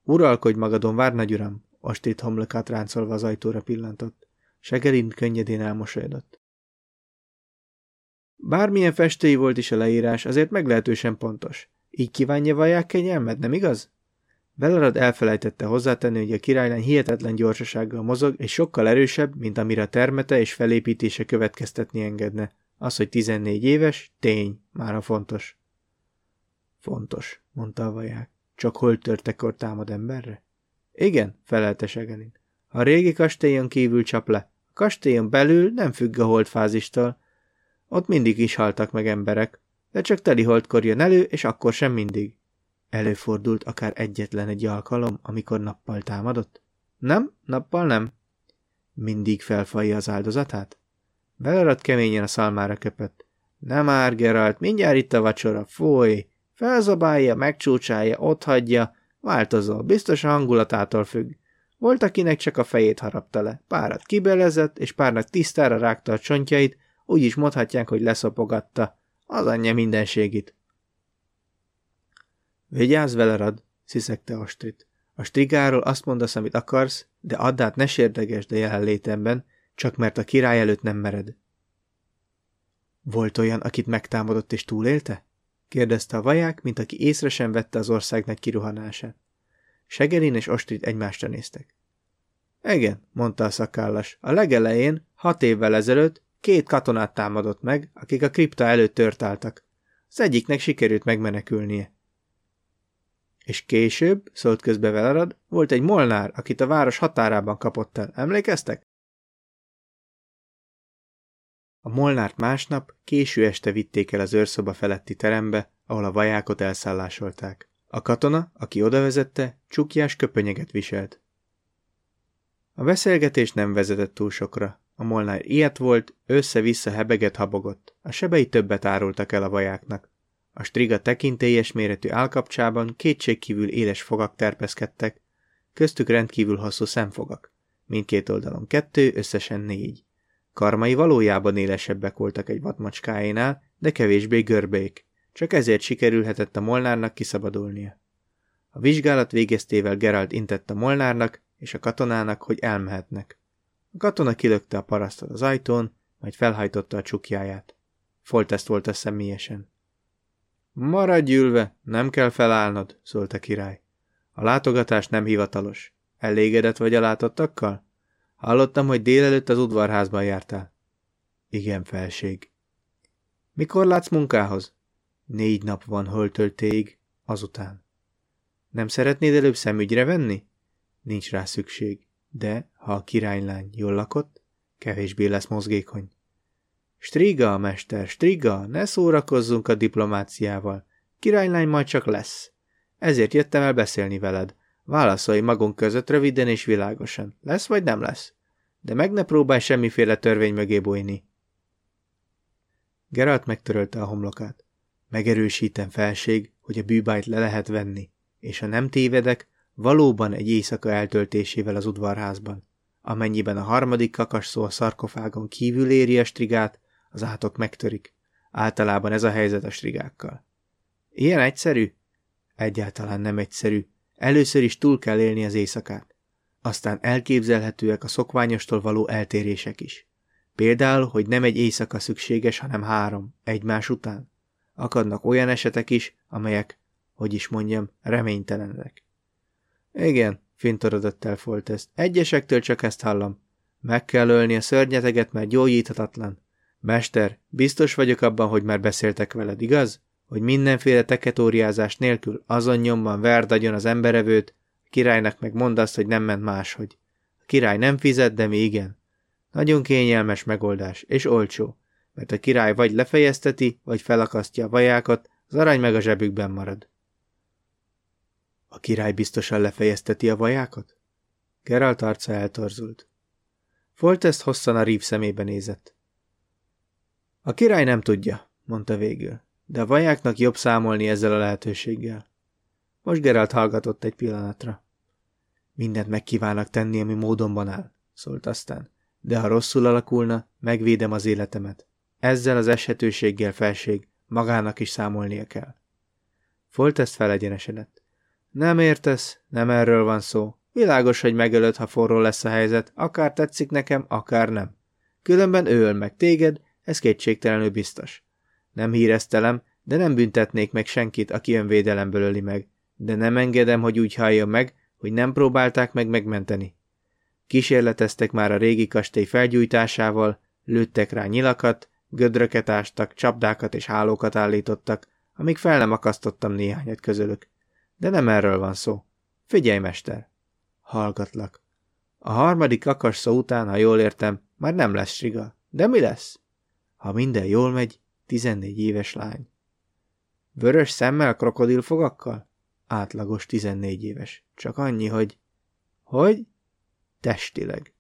Uralkodj magadon, várnagyuram, ostét homlokát ráncolva az ajtóra pillantott. Segerin könnyedén elmosolyodott. Bármilyen festői volt is a leírás, azért meglehetősen pontos. Így kívánja vaják kegyelmed, nem igaz? Belarad elfelejtette hozzátenni, hogy a királylány hihetetlen gyorsasággal mozog, és sokkal erősebb, mint amire termete és felépítése következtetni engedne. Az, hogy 14 éves, tény, már a fontos. Fontos, mondta a vaják. Csak hol törtekor támad emberre? Igen, felelte Segelin. A régi kastélyon kívül csap le. A kastélyon belül nem függ a holdfázistól. Ott mindig is haltak meg emberek de csak teliholdkor jön elő, és akkor sem mindig. Előfordult akár egyetlen egy alkalom, amikor nappal támadott? Nem, nappal nem. Mindig felfalja az áldozatát? Belerad keményen a szalmára köpött. Nem már, Geralt, mindjárt itt a vacsora, foly! Felzabálja, megcsúcsálja, otthagyja, változol, biztos a hangulatától függ. Volt, akinek csak a fejét harapta le, párat kibelezett, és párnak tisztára rágta a csontjait, úgy is mondhatják, hogy leszopogatta. Az anyja mindenségit. Vigyázz vele, Rad, sziszegte Astrid. A strigáról azt mondasz, amit akarsz, de add át ne sérdegesd a jelenlétemben, csak mert a király előtt nem mered. Volt olyan, akit megtámadott és túlélte? kérdezte a vaják, mint aki észre sem vette az ország kiruhanását. Segerin és Ostrid egymásra néztek. Igen, mondta a szakállas. A legelején, hat évvel ezelőtt Két katonát támadott meg, akik a kripta előtt törtáltak. Az egyiknek sikerült megmenekülnie. És később, szólt közbe Velerad, volt egy molnár, akit a város határában kapott el. Emlékeztek? A Molnárt másnap késő este vitték el az őrszoba feletti terembe, ahol a vajákot elszállásolták. A katona, aki odavezette, csukjás köpönyeget viselt. A beszélgetés nem vezetett túl sokra. A Molnár ilyet volt, össze-vissza hebeget habogott. A sebei többet árultak el a vajáknak. A striga tekintélyes méretű állkapcsában kétségkívül éles fogak terpeszkedtek, köztük rendkívül hosszú szemfogak. Mindkét oldalon kettő, összesen négy. Karmai valójában élesebbek voltak egy vadmacskáénál, de kevésbé görbék. Csak ezért sikerülhetett a Molnárnak kiszabadulnia. A vizsgálat végeztével Geralt intett a Molnárnak és a katonának, hogy elmehetnek. A katona kilökte a parasztot az ajtón, majd felhajtotta a csukjáját. Folteszt volt a személyesen. Maradj ülve, nem kell felállnod, szólt a király. A látogatás nem hivatalos. Elégedett vagy a látottakkal? Hallottam, hogy délelőtt az udvarházban jártál. Igen, felség. Mikor látsz munkához? Négy nap van holtöltéig, azután. Nem szeretnéd előbb szemügyre venni? Nincs rá szükség, de ha a királylány jól lakott, kevésbé lesz mozgékony. Striga, mester, Striga, ne szórakozzunk a diplomáciával. Királylány majd csak lesz. Ezért jöttem el beszélni veled. Válaszolj magunk között röviden és világosan. Lesz vagy nem lesz? De meg ne próbálj semmiféle törvény mögé bújni. Geralt megtörölte a homlokát. Megerősítem felség, hogy a bűbájt le lehet venni, és ha nem tévedek, valóban egy éjszaka eltöltésével az udvarházban. Amennyiben a harmadik kakasszó a szarkofágon kívül éri a strigát, az átok megtörik. Általában ez a helyzet a strigákkal. Ilyen egyszerű? Egyáltalán nem egyszerű. Először is túl kell élni az éjszakát. Aztán elképzelhetőek a szokványostól való eltérések is. Például, hogy nem egy éjszaka szükséges, hanem három, egymás után. Akadnak olyan esetek is, amelyek, hogy is mondjam, reménytelenek. Igen, fintorodott el Foltest. Egyesektől csak ezt hallom. Meg kell ölni a szörnyeteget, mert gyógyíthatatlan. Mester, biztos vagyok abban, hogy már beszéltek veled, igaz? Hogy mindenféle teketóriázás nélkül azon nyomban verd agyon az emberevőt, a királynak meg mondd azt, hogy nem ment máshogy. A király nem fizet, de mi igen. Nagyon kényelmes megoldás, és olcsó, mert a király vagy lefejezteti, vagy felakasztja a vajákat, az arany meg a zsebükben marad. A király biztosan lefejezteti a vajákat? Geralt arca eltorzult. Foltest hosszan a rív szemébe nézett. A király nem tudja, mondta végül, de a vajáknak jobb számolni ezzel a lehetőséggel. Most Geralt hallgatott egy pillanatra. Mindent megkívánnak tenni, ami módonban áll, szólt aztán. De ha rosszul alakulna, megvédem az életemet. Ezzel az eshetőséggel felség, magának is számolnia kell. Foltest felegyenesedett. Nem értesz, nem erről van szó. Világos, hogy megölöd, ha forró lesz a helyzet, akár tetszik nekem, akár nem. Különben ő öl meg téged, ez kétségtelenül biztos. Nem híreztelem, de nem büntetnék meg senkit, aki önvédelemből öli meg. De nem engedem, hogy úgy halljon meg, hogy nem próbálták meg megmenteni. Kísérleteztek már a régi kastély felgyújtásával, lőttek rá nyilakat, gödröket ástak, csapdákat és hálókat állítottak, amíg fel nem akasztottam néhányat közülük. De nem erről van szó. Figyelj, mester! Hallgatlak. A harmadik szó után, ha jól értem, már nem lesz siga. De mi lesz? Ha minden jól megy, 14 éves lány. Vörös szemmel, krokodilfogakkal? Átlagos 14 éves. Csak annyi, hogy... Hogy? Testileg.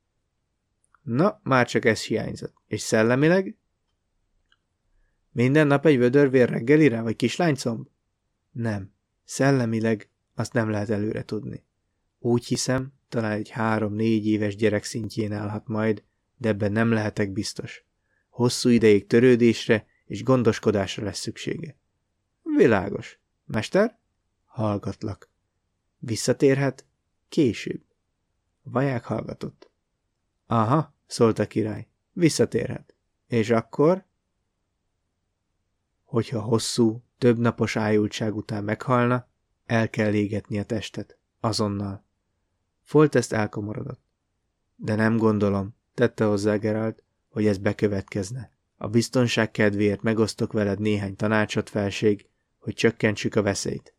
Na, már csak ez hiányzott. És szellemileg? Minden nap egy vödörvér reggelire, vagy kislánycomb? Nem. Szellemileg azt nem lehet előre tudni. Úgy hiszem, talán egy három-négy éves gyerek szintjén állhat majd, de ebben nem lehetek biztos. Hosszú ideig törődésre és gondoskodásra lesz szüksége. Világos. Mester? Hallgatlak. Visszatérhet? Később. A vaják hallgatott. Aha, szólt a király. Visszatérhet. És akkor? Hogyha hosszú, több napos ájultság után meghalna, el kell égetni a testet. Azonnal. ezt elkomorodott. De nem gondolom, tette hozzá Geralt, hogy ez bekövetkezne. A biztonság kedvéért megosztok veled néhány tanácsot, felség, hogy csökkentsük a veszélyt.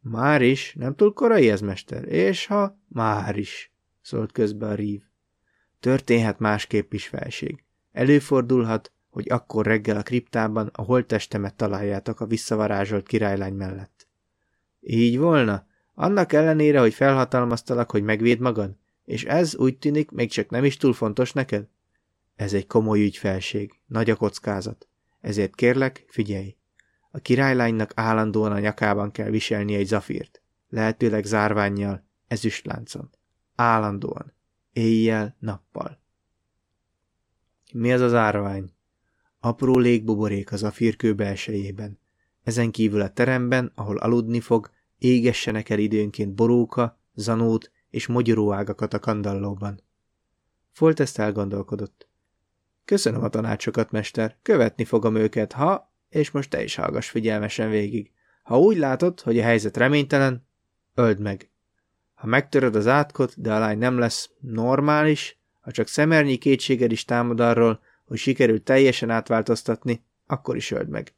Már is, nem túl korai ez, mester, és ha... Már is, szólt közbe a rív. Történhet másképp is, felség. Előfordulhat, hogy akkor reggel a kriptában a holttestemet találjátok a visszavarázsolt királylány mellett. Így volna? Annak ellenére, hogy felhatalmaztalak, hogy megvéd magad? És ez úgy tűnik, még csak nem is túl fontos neked? Ez egy komoly ügyfelség, nagy a kockázat. Ezért kérlek, figyelj! A királylánynak állandóan a nyakában kell viselni egy zafírt, lehetőleg zárványjal, ezüstláncon. Állandóan. Éjjel, nappal. Mi az az árvány? Apró légbuborék az a firkő belsejében. Ezen kívül a teremben, ahol aludni fog, égessenek el időnként boróka, zanót és mogyoróágakat a kandallóban. Folt ezt elgondolkodott. Köszönöm a tanácsokat, mester, követni fogom őket, ha, és most te is hallgass figyelmesen végig. Ha úgy látod, hogy a helyzet reménytelen, öld meg. Ha megtöröd az átkot, de a lány nem lesz normális, ha csak szemernyi kétséged is támad arról, hogy sikerült teljesen átváltoztatni, akkor is öld meg.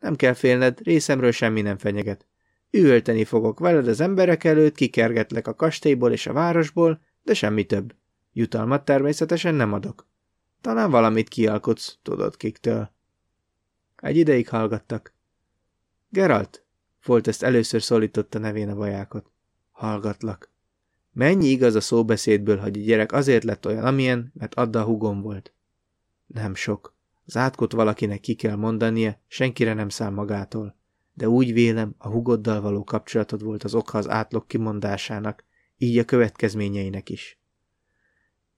Nem kell félned, részemről semmi nem fenyeget. Üvölteni fogok veled az emberek előtt, kikergetlek a kastélyból és a városból, de semmi több. Jutalmat természetesen nem adok. Talán valamit kialkotsz, tudod kiktől. Egy ideig hallgattak. Geralt, volt ezt először szólította nevén a vajákot. Hallgatlak. Mennyi igaz a szóbeszédből, hogy a gyerek azért lett olyan, amilyen, mert adda a hugom volt. Nem sok. Az átkot valakinek ki kell mondania, senkire nem száll magától. De úgy vélem, a hugoddal való kapcsolatod volt az oka az átlog kimondásának, így a következményeinek is.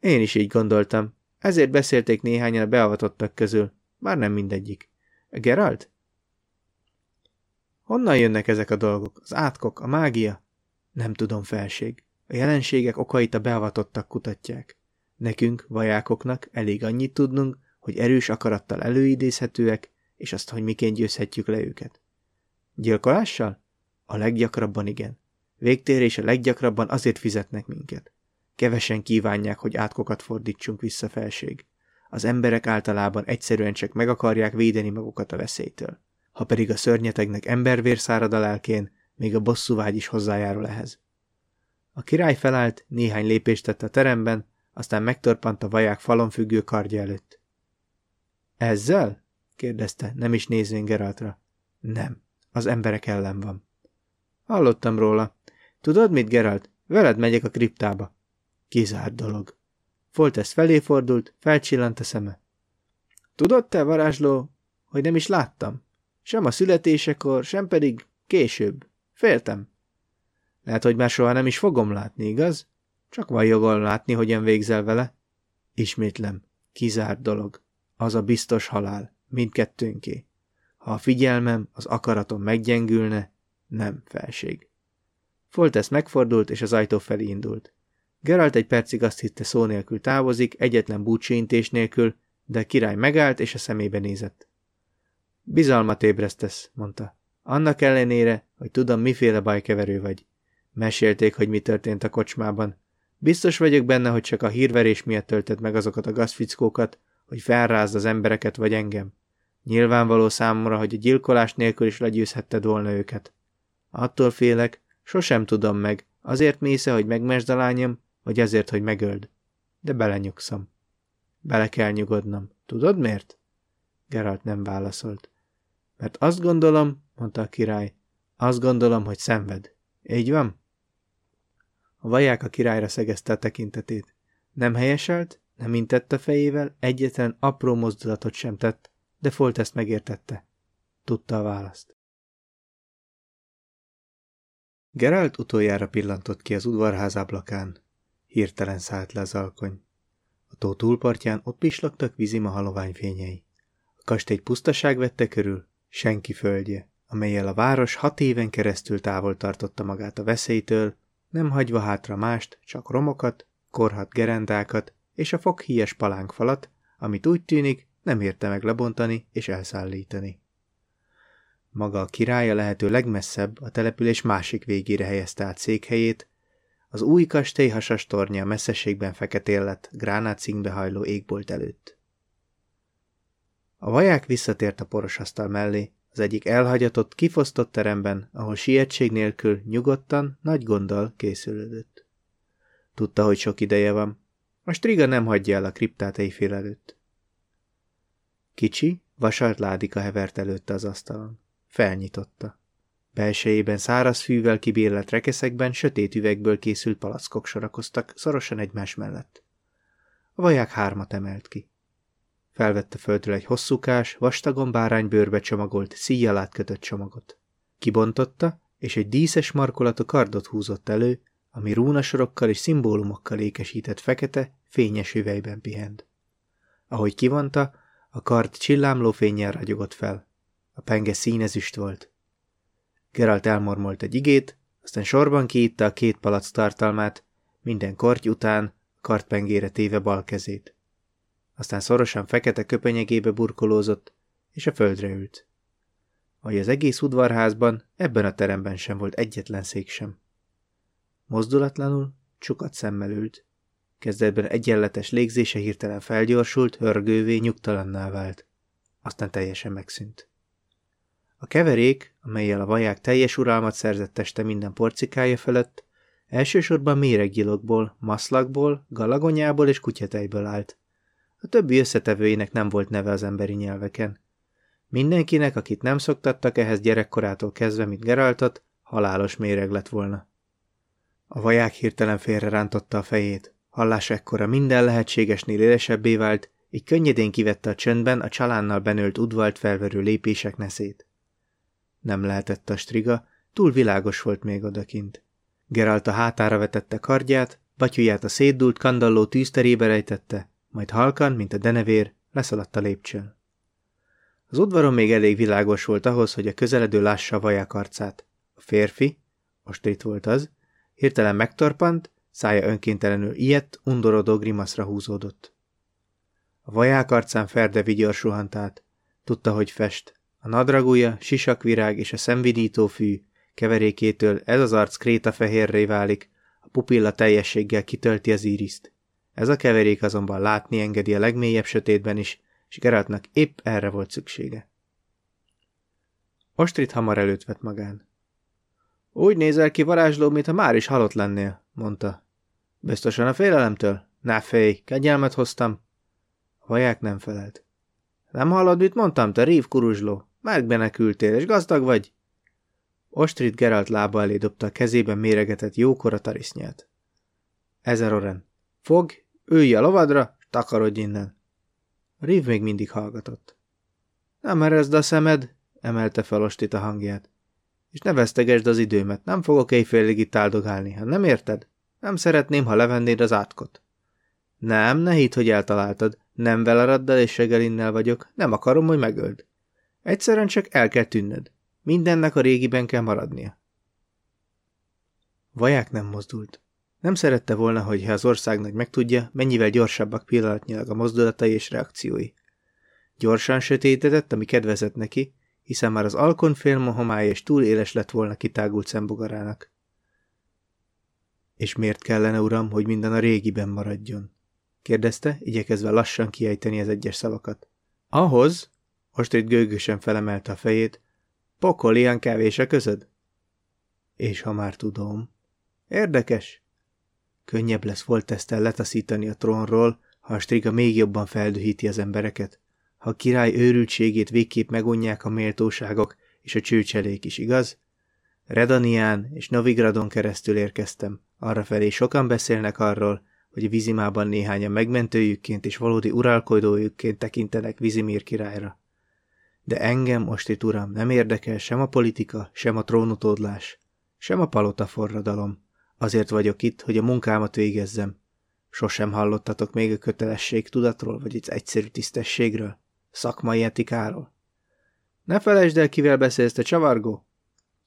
Én is így gondoltam, ezért beszélték néhányan a beavatottak közül, már nem mindegyik. Geralt? Honnan jönnek ezek a dolgok? Az átkok, a mágia? Nem tudom, felség. A jelenségek okait a beavatottak kutatják. Nekünk, vajákoknak elég annyit tudnunk, hogy erős akarattal előidézhetőek, és azt, hogy miként győzhetjük le őket. Gyilkolással? A leggyakrabban igen. Végtérés a leggyakrabban azért fizetnek minket. Kevesen kívánják, hogy átkokat fordítsunk vissza felség. Az emberek általában egyszerűen csak meg akarják védeni magukat a veszélytől. Ha pedig a szörnyetegnek embervér szárad a lelkén, még a bosszúvágy is hozzájárul ehhez. A király felállt, néhány lépést tett a teremben, aztán megtorpant a vaják falon függő kardja előtt. Ezzel? kérdezte, nem is nézvén Geraltra. Nem, az emberek ellen van. Hallottam róla. Tudod mit, Geralt? Veled megyek a kriptába. Kizárt dolog. Foltesz felé fordult, felcsillant a szeme. Tudod te, varázsló, hogy nem is láttam? Sem a születésekor, sem pedig később. Féltem. Lehet, hogy már soha nem is fogom látni, igaz? Csak van jogol látni, hogyan végzel vele. Ismétlem, kizárt dolog. Az a biztos halál, mindkettőnké. Ha a figyelmem, az akaratom meggyengülne, nem felség. Foltesz megfordult, és az ajtó felé indult. Geralt egy percig azt hitte szó nélkül távozik, egyetlen búcsúintés nélkül, de a király megállt, és a szemébe nézett. Bizalmat ébresztesz, mondta. Annak ellenére, hogy tudom, miféle bajkeverő vagy. Mesélték, hogy mi történt a kocsmában. Biztos vagyok benne, hogy csak a hírverés miatt töltött meg azokat a gazfickókat, hogy felrázd az embereket vagy engem. Nyilvánvaló számomra, hogy a gyilkolás nélkül is legyőzhetted volna őket. Attól félek, sosem tudom meg, azért mész hogy megmesd a lányom, vagy azért, hogy megöld. De belenyugszom. Bele kell nyugodnom. Tudod miért? Geralt nem válaszolt. Mert azt gondolom, mondta a király, azt gondolom, hogy szenved. Így van? A vaják a királyra szegezte a tekintetét. Nem helyeselt, nem intett a fejével, egyetlen apró mozdulatot sem tett, de Folt ezt megértette. Tudta a választ. Geralt utoljára pillantott ki az udvarház ablakán. Hirtelen szállt le az alkony. A tó túlpartján ott pislogtak vízima halovány fényei. A kastély pusztaság vette körül, senki földje, amelyel a város hat éven keresztül távol tartotta magát a veszélytől, nem hagyva hátra mást, csak romokat, korhat gerendákat és a foghíjas palánkfalat, amit úgy tűnik, nem érte meg lebontani és elszállítani. Maga a királya lehető legmesszebb a település másik végére helyezte át székhelyét, az új kastély hasas tornya messzeségben feketén lett, gránátszínkbe hajló égbolt előtt. A vaják visszatért a poros asztal mellé, az egyik elhagyatott, kifosztott teremben, ahol sietség nélkül nyugodtan, nagy gonddal készülődött. Tudta, hogy sok ideje van. A striga nem hagyja el a kriptát éjfél előtt. Kicsi, vasalt ládika hevert előtte az asztalon. Felnyitotta. Belsejében száraz fűvel kibérlett rekeszekben sötét üvegből készült palackok sorakoztak szorosan egymás mellett. A vaják hármat emelt ki. Felvette földről egy hosszúkás, vastagon báránybőrbe csomagolt, szíjjal kötött csomagot. Kibontotta, és egy díszes markolatú kardot húzott elő, ami rúnasorokkal és szimbólumokkal ékesített fekete, fényes üvejben pihent. Ahogy kivonta, a kard csillámló fényjel ragyogott fel. A penge színezüst volt. Geralt elmormolt egy igét, aztán sorban kiitta a két palac tartalmát, minden korty után kartpengére téve bal kezét. Aztán szorosan fekete köpenyegébe burkolózott, és a földre ült. Ahogy az egész udvarházban, ebben a teremben sem volt egyetlen szék sem. Mozdulatlanul, csukat szemmel ült. Kezdetben egyenletes légzése hirtelen felgyorsult, hörgővé, nyugtalanná vált. Aztán teljesen megszűnt. A keverék, amelyel a vaják teljes uralmat szerzett teste minden porcikája felett, elsősorban méreggyilokból, maszlakból, galagonyából és kutyatejből állt. A többi összetevőjének nem volt neve az emberi nyelveken. Mindenkinek, akit nem szoktattak ehhez gyerekkorától kezdve, mint Geraltot, halálos méreg lett volna. A vaják hirtelen félre rántotta a fejét. Hallás ekkora minden lehetségesnél élesebbé vált, így könnyedén kivette a csöndben a csalánnal benölt udvalt felverő lépések neszét. Nem lehetett a striga, túl világos volt még odakint. Geralt a hátára vetette kardját, batyuját a szétdult kandalló tűzterébe rejtette, majd halkan, mint a denevér, leszaladt a lépcsőn. Az udvaron még elég világos volt ahhoz, hogy a közeledő lássa a vaják arcát. A férfi, ostét volt az, hirtelen megtorpant, szája önkéntelenül ilyet, undorodó grimaszra húzódott. A vaják arcán Ferde vigyor suhant át. Tudta, hogy fest. A nadragúja, sisakvirág és a szemvidító fű keverékétől ez az arc kréta fehérré válik, a pupilla teljességgel kitölti az íriszt. Ez a keverék azonban látni engedi a legmélyebb sötétben is, és Geraltnak épp erre volt szüksége. Ostrit hamar előtt vett magán. Úgy nézel ki varázsló, mintha már is halott lennél, mondta. Biztosan a félelemtől? Ne félj, kegyelmet hoztam. A vaják nem felelt. Nem hallod, mit mondtam, te rív kuruzsló? Megbenekültél, és gazdag vagy? Ostrit Geralt lába elé dobta a kezében méregetett jókora tarisznyát. Ezer oren. Fog, ülj a lovadra, takarodj innen. A rív még mindig hallgatott. Nem erezd a szemed, emelte fel Ostit a hangját. És ne vesztegesd az időmet, nem fogok éjfélig itt áldogálni, ha nem érted? Nem szeretném, ha levennéd az átkot. Nem, ne hidd, hogy eltaláltad. Nem velaraddal és segelinnel vagyok, nem akarom, hogy megöld. Egyszerűen csak el kell tűnnöd. Mindennek a régiben kell maradnia. Vaják nem mozdult. Nem szerette volna, hogyha az országnagy megtudja, mennyivel gyorsabbak pillanatnyilag a mozdulatai és reakciói. Gyorsan sötétedett, ami kedvezett neki, hiszen már az alkon félmohomály és túl éles lett volna kitágult szembogarának. És miért kellene, uram, hogy minden a régiben maradjon? kérdezte, igyekezve lassan kiejteni az egyes szavakat. Ahhoz, most itt gőgösen felemelte a fejét, pokol ilyen kevés a közöd? És ha már tudom. Érdekes. Könnyebb lesz Voltesztel letaszítani a trónról, ha a striga még jobban feldühíti az embereket. Ha a király őrültségét végképp megunják a méltóságok és a csőcselék is, igaz? Redanián és Novigradon keresztül érkeztem. Arra felé sokan beszélnek arról, hogy a vizimában néhányan megmentőjükként és valódi uralkodójukként tekintenek Vizimír királyra. De engem, most itt uram, nem érdekel sem a politika, sem a trónutódlás, sem a palota forradalom. Azért vagyok itt, hogy a munkámat végezzem. Sosem hallottatok még a kötelesség tudatról, vagy egy egyszerű tisztességről, szakmai etikáról. Ne felejtsd el, kivel beszélsz, te csavargó!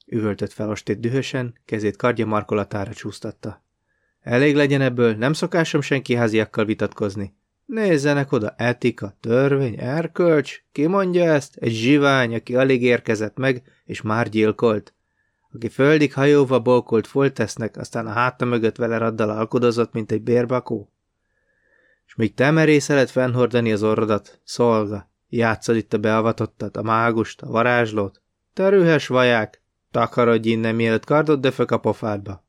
Üvöltött fel ostét dühösen, kezét kardja markolatára csúsztatta. Elég legyen ebből, nem szokásom senki háziakkal vitatkozni. Nézzenek oda, etika, törvény, erkölcs, ki mondja ezt? Egy zsivány, aki alig érkezett meg, és már gyilkolt. Aki földig hajóva bolkolt foltesznek, aztán a háta mögött vele raddal alkudozott, mint egy bérbakó. És míg te merészeled fennhordani az orrodat, szolga, játszod itt a beavatottat, a mágust, a varázslót. Te rühes vaják, takarodj innen, mielőtt kardod döfök a pofádba.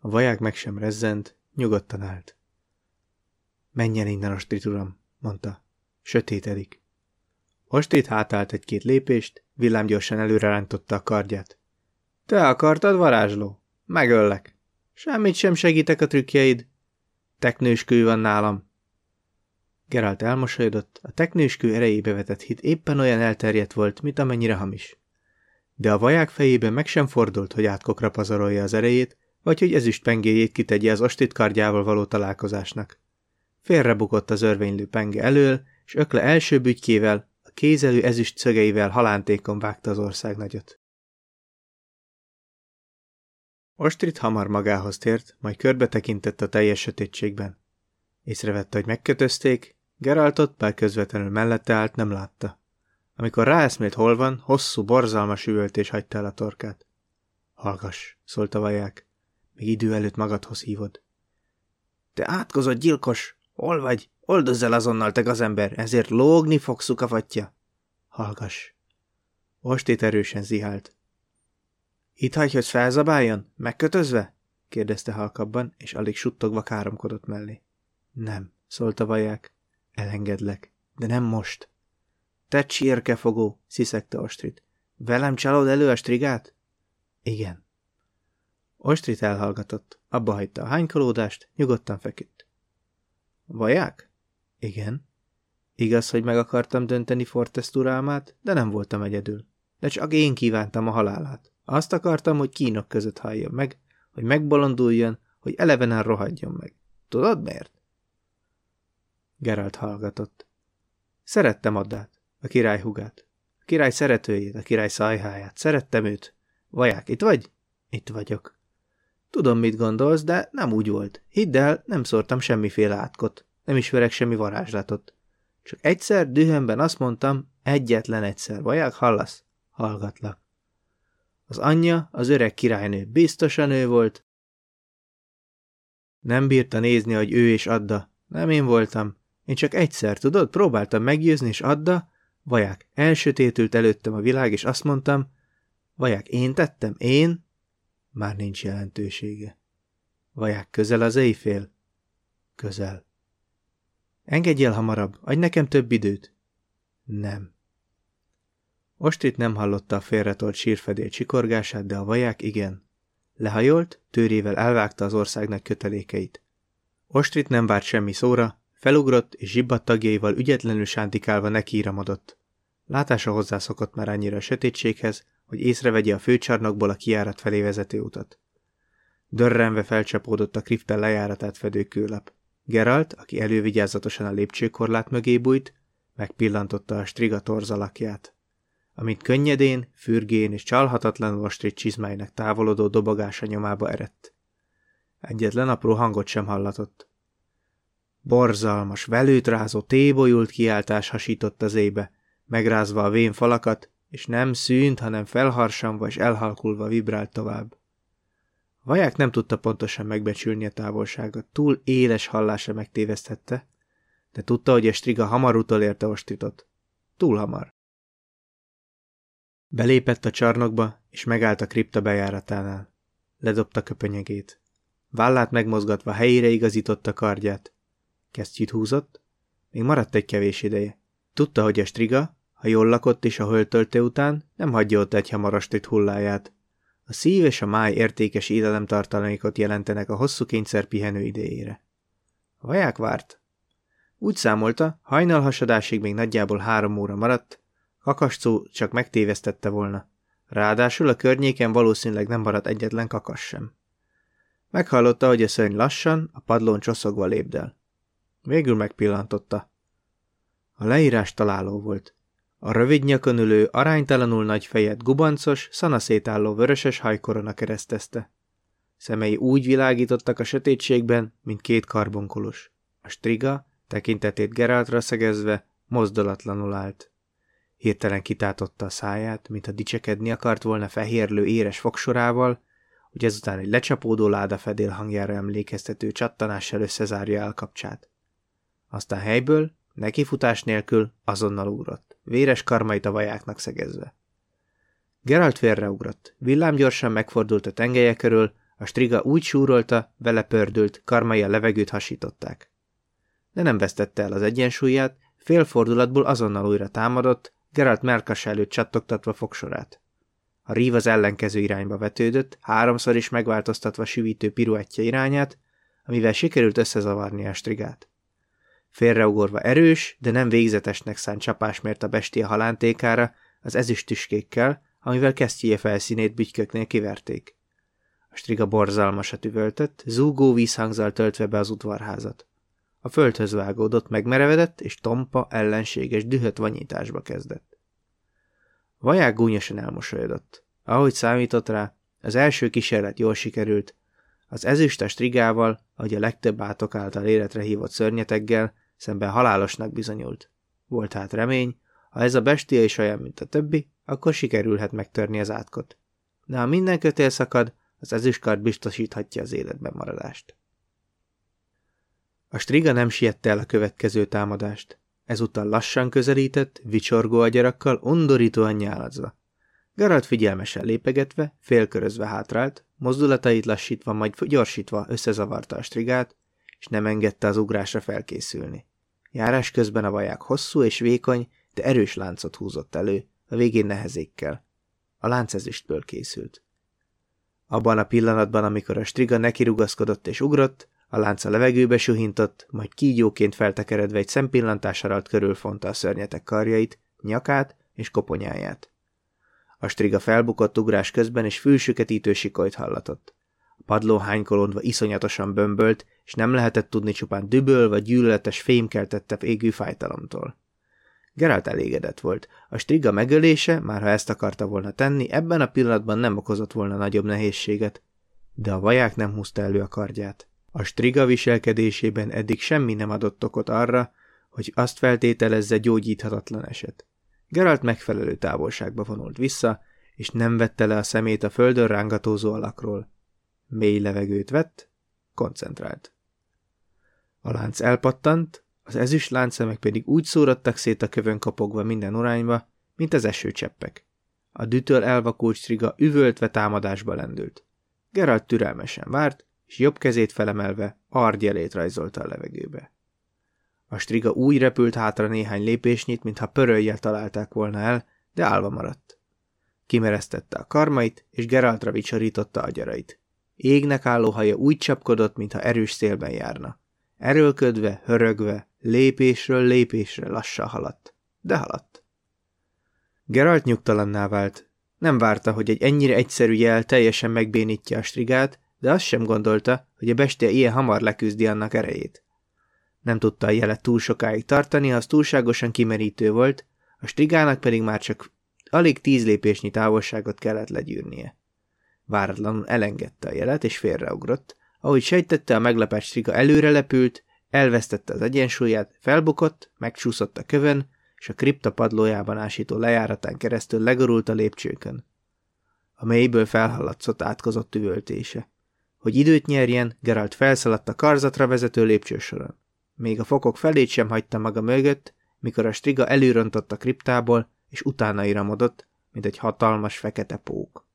A vaják meg sem rezzent, nyugodtan állt. Menjen innen, ostrit uram, mondta. Sötétedik. Ostét hátállt egy-két lépést, villámgyorsan előre rántotta a kardját. Te akartad, varázsló? Megöllek. Semmit sem segítek a trükkjeid. Teknőskő van nálam. Geralt elmosolyodott, a teknőskő erejébe vetett hit éppen olyan elterjedt volt, mint amennyire hamis. De a vaják fejében meg sem fordult, hogy átkokra pazarolja az erejét, vagy hogy ezüst pengéjét kitegye az ostit kardjával való találkozásnak. Félrebukott az örvénylő penge elől, és ökle első bütykével, a kézelő ezüst szögeivel halántékon vágta az országnagyot. Ostrit hamar magához tért, majd körbe tekintett a teljes sötétségben. Észrevette, hogy megkötözték, Geraltot, bár közvetlenül mellette állt, nem látta. Amikor ráeszmélt hol van, hosszú, borzalmas üvöltés hagyta el a torkát. Hallgass, szólta vaják. Még idő előtt magadhoz hívod. Te átkozott gyilkos! Hol vagy? Oldozz el azonnal, te ember, ezért lógni fogsz, szukafatja. Hallgass. Ostét erősen zihált. Itt hagy, hogy felzabáljon? Megkötözve? kérdezte halkabban, és alig suttogva káromkodott mellé. Nem, szólta vaják. Elengedlek, de nem most. Te csirkefogó, sziszegte Ostrit. Velem csalod elő a strigát? Igen. Ostrit elhallgatott, abba hagyta a hánykolódást, nyugodtan feküdt. Vaják? Igen. Igaz, hogy meg akartam dönteni Fortest uralmát, de nem voltam egyedül. De csak én kívántam a halálát. Azt akartam, hogy kínok között halljon meg, hogy megbolonduljon, hogy elevenen rohadjon meg. Tudod miért? Geralt hallgatott. Szerettem Addát, a király hugát, a király szeretőjét, a király szajháját. Szerettem őt. Vaják, itt vagy? Itt vagyok. Tudom, mit gondolsz, de nem úgy volt. Hidd el, nem szórtam semmiféle átkot. Nem ismerek semmi varázslatot. Csak egyszer dühömben azt mondtam, egyetlen egyszer. Vaják, hallasz? Hallgatlak. Az anyja, az öreg királynő, biztosan ő volt. Nem bírta nézni, hogy ő és Adda. Nem én voltam. Én csak egyszer, tudod, próbáltam meggyőzni, és Adda, vaják, elsötétült előttem a világ, és azt mondtam, vaják, én tettem, én? Már nincs jelentősége. Vaják, közel az éjfél? Közel. Engedj el hamarabb, adj nekem több időt. Nem. Ostrit nem hallotta a félretolt sírfedél csikorgását, de a vaják igen. Lehajolt, tőrével elvágta az országnak kötelékeit. Ostrit nem várt semmi szóra, felugrott és zsibbat tagjaival ügyetlenül sántikálva nekiíramodott. Látása hozzászokott már annyira a sötétséghez, hogy észrevegye a főcsarnokból a kiárat felé vezető utat. Dörrenve felcsapódott a kriftel lejáratát fedő kőlap. Geralt, aki elővigyázatosan a lépcsőkorlát mögé bújt, megpillantotta a striga torzalakját amint könnyedén, fürgén és csalhatatlanul ostrit csizmáinak távolodó dobogása nyomába erett. Egyetlen apró hangot sem hallatott. Borzalmas, velőtrázó, tébolyult kiáltás hasított az ébe, megrázva a vén falakat, és nem szűnt, hanem felharsanva és elhalkulva vibrált tovább. Vaják nem tudta pontosan megbecsülni a távolságot, túl éles hallása megtévesztette, de tudta, hogy a striga hamar utolérte Ostritot. Túl hamar. Belépett a csarnokba, és megállt a kripta bejáratánál. Ledobta köpönyegét. Vállát megmozgatva helyére igazította kardját. Kesztyűt húzott, még maradt egy kevés ideje. Tudta, hogy a striga, ha jól lakott is a höltöltő után, nem hagyja ott egy hamarastit hulláját. A szív és a máj értékes élelemtartalékot jelentenek a hosszú kényszer pihenő idejére. A vaják várt. Úgy számolta, hajnalhasadásig még nagyjából három óra maradt, Kakascó csak megtévesztette volna. Ráadásul a környéken valószínűleg nem maradt egyetlen kakas sem. Meghallotta, hogy a szörny lassan, a padlón csoszogva lépdel. Végül megpillantotta. A leírás találó volt. A rövid nyakon ülő, aránytalanul nagy fejet gubancos, szanaszétálló vöröses hajkorona keresztezte. Szemei úgy világítottak a sötétségben, mint két karbonkulus. A striga, tekintetét Geraltra szegezve, mozdulatlanul állt. Hirtelen kitátotta a száját, mintha dicsekedni akart volna fehérlő éres fogsorával, hogy ezután egy lecsapódó láda fedél hangjára emlékeztető csattanással összezárja el kapcsát. Aztán helyből, nekifutás nélkül azonnal ugrott, véres karmait a vajáknak szegezve. Geralt félreugrott, villámgyorsan megfordult a tengelye körül, a striga úgy súrolta, vele pördült, karmai a levegőt hasították. De nem vesztette el az egyensúlyát, félfordulatból azonnal újra támadott, Geralt melkas előtt csattogtatva fogsorát. A rív az ellenkező irányba vetődött, háromszor is megváltoztatva süvítő piruettje irányát, amivel sikerült összezavarni a strigát. Félreugorva erős, de nem végzetesnek szánt csapás mért a bestia halántékára az ezüstüskékkel, amivel kesztyéje felszínét bütyköknél kiverték. A striga borzalmasat üvöltött, zúgó vízhangzal töltve be az udvarházat. A földhöz vágódott, megmerevedett, és tompa, ellenséges, dühött vanyításba kezdett. Vaják gúnyosan elmosolyodott. Ahogy számított rá, az első kísérlet jól sikerült. Az ezüstes trigával, ahogy a legtöbb átok által életre hívott szörnyeteggel, szemben halálosnak bizonyult. Volt hát remény, ha ez a bestia is olyan, mint a többi, akkor sikerülhet megtörni az átkot. De ha minden kötél szakad, az ezüstkard biztosíthatja az életben maradást. A striga nem siette el a következő támadást. Ezúttal lassan közelített, vicsorgó agyarakkal, undorítóan nyáladzva. Geralt figyelmesen lépegetve, félkörözve hátrált, mozdulatait lassítva, majd gyorsítva összezavarta a strigát, és nem engedte az ugrásra felkészülni. Járás közben a vaják hosszú és vékony, de erős láncot húzott elő, a végén nehezékkel. A lánc ezüstből készült. Abban a pillanatban, amikor a striga nekirugaszkodott és ugrott, a lánc a levegőbe suhintott, majd kígyóként feltekeredve egy szempillantás alatt körülfonta a szörnyetek karjait, nyakát és koponyáját. A striga felbukott ugrás közben, és fülsüketítő sikolyt hallatott. A padló hánykolódva iszonyatosan bömbölt, és nem lehetett tudni csupán düböl vagy gyűlöletes fémkeltette égő fájtalomtól. Geralt elégedett volt. A striga megölése, már ha ezt akarta volna tenni, ebben a pillanatban nem okozott volna nagyobb nehézséget. De a vaják nem húzta elő a kardját. A striga viselkedésében eddig semmi nem adott okot arra, hogy azt feltételezze gyógyíthatatlan eset. Geralt megfelelő távolságba vonult vissza, és nem vette le a szemét a földön rángatózó alakról. Mély levegőt vett, koncentrált. A lánc elpattant, az ezüst láncszemek pedig úgy szórattak szét a kövön kapogva minden orányba, mint az esőcseppek. A dütől elvakult striga üvöltve támadásba lendült. Geralt türelmesen várt, és jobb kezét felemelve ardjelét rajzolta a levegőbe. A striga úgy repült hátra néhány lépésnyit, mintha pöröljel találták volna el, de állva maradt. Kimeresztette a karmait, és Geraltra vicsorította agyarait. Égnek álló haja úgy csapkodott, mintha erős szélben járna. Erőlködve, hörögve, lépésről lépésre lassan haladt. De haladt. Geralt nyugtalanná vált. Nem várta, hogy egy ennyire egyszerű jel teljesen megbénítja a strigát, de azt sem gondolta, hogy a bestia ilyen hamar leküzdi annak erejét. Nem tudta a jelet túl sokáig tartani, az túlságosan kimerítő volt, a strigának pedig már csak alig tíz lépésnyi távolságot kellett legyűrnie. Váratlanul elengedte a jelet, és félreugrott. Ahogy sejtette, a meglepett striga előre lepült, elvesztette az egyensúlyát, felbukott, megcsúszott a kövön, és a kripta padlójában ásító lejáratán keresztül legorult a lépcsőkön. A mélyből felhallatszott átkozott üvöltése. Hogy időt nyerjen, Geralt felszaladt a karzatra vezető lépcsősoron. Még a fokok felét sem hagyta maga mögött, mikor a striga előrontott a kriptából, és utána iramodott, mint egy hatalmas fekete pók.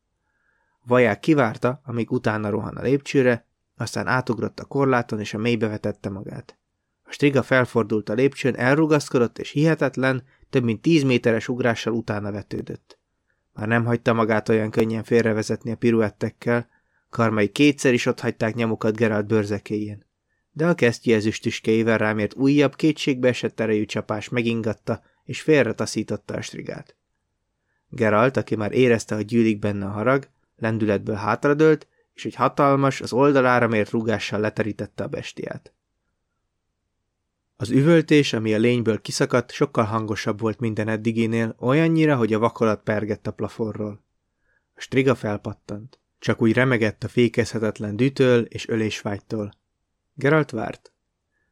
Vaják kivárta, amíg utána rohan a lépcsőre, aztán átugrott a korláton, és a mélybe vetette magát. A striga felfordult a lépcsőn, elrugaszkodott, és hihetetlen, több mint tíz méteres ugrással utána vetődött. Már nem hagyta magát olyan könnyen félrevezetni a piruettekkel, karmai kétszer is ott hagyták nyomukat Geralt bőrzekéjén. De a kesztyű ezüstüskeivel rámért újabb kétségbe esett erejű csapás megingatta, és félretaszította a strigát. Geralt, aki már érezte, hogy gyűlik benne a harag, lendületből hátradőlt, és egy hatalmas, az oldalára mért rúgással leterítette a bestiát. Az üvöltés, ami a lényből kiszakadt, sokkal hangosabb volt minden eddigénél, olyannyira, hogy a vakolat pergett a plafonról. A striga felpattant. Csak úgy remegett a fékezhetetlen dütől és ölésvágytól. Geralt várt.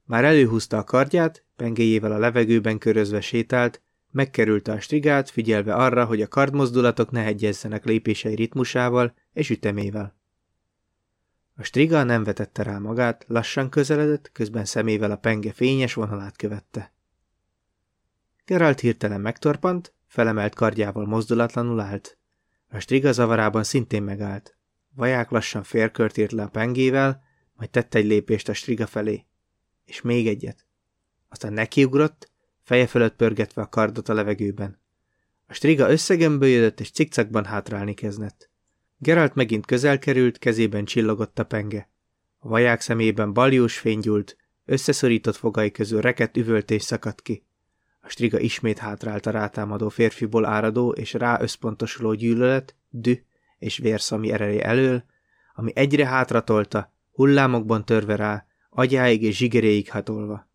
Már előhúzta a kardját, pengéjével a levegőben körözve sétált, megkerülte a strigát, figyelve arra, hogy a kardmozdulatok ne hegyezzenek lépései ritmusával és ütemével. A striga nem vetette rá magát, lassan közeledett, közben szemével a penge fényes vonalát követte. Geralt hirtelen megtorpant, felemelt kardjával mozdulatlanul állt. A striga zavarában szintén megállt. Vaják lassan félkört írt le a pengével, majd tett egy lépést a striga felé. És még egyet. Aztán nekiugrott, feje fölött pörgetve a kardot a levegőben. A striga összegömbölyödött és cikcakban hátrálni kezdett. Geralt megint közel került, kezében csillogott a penge. A vaják szemében baljós fény gyúlt, összeszorított fogai közül rekett üvöltés szakadt ki. A striga ismét hátrált a rátámadó férfiból áradó és rá összpontosuló gyűlölet, dű és vérszami ereje elől, ami egyre hátratolta, hullámokban törve rá, agyáig és zsigeréig hatolva.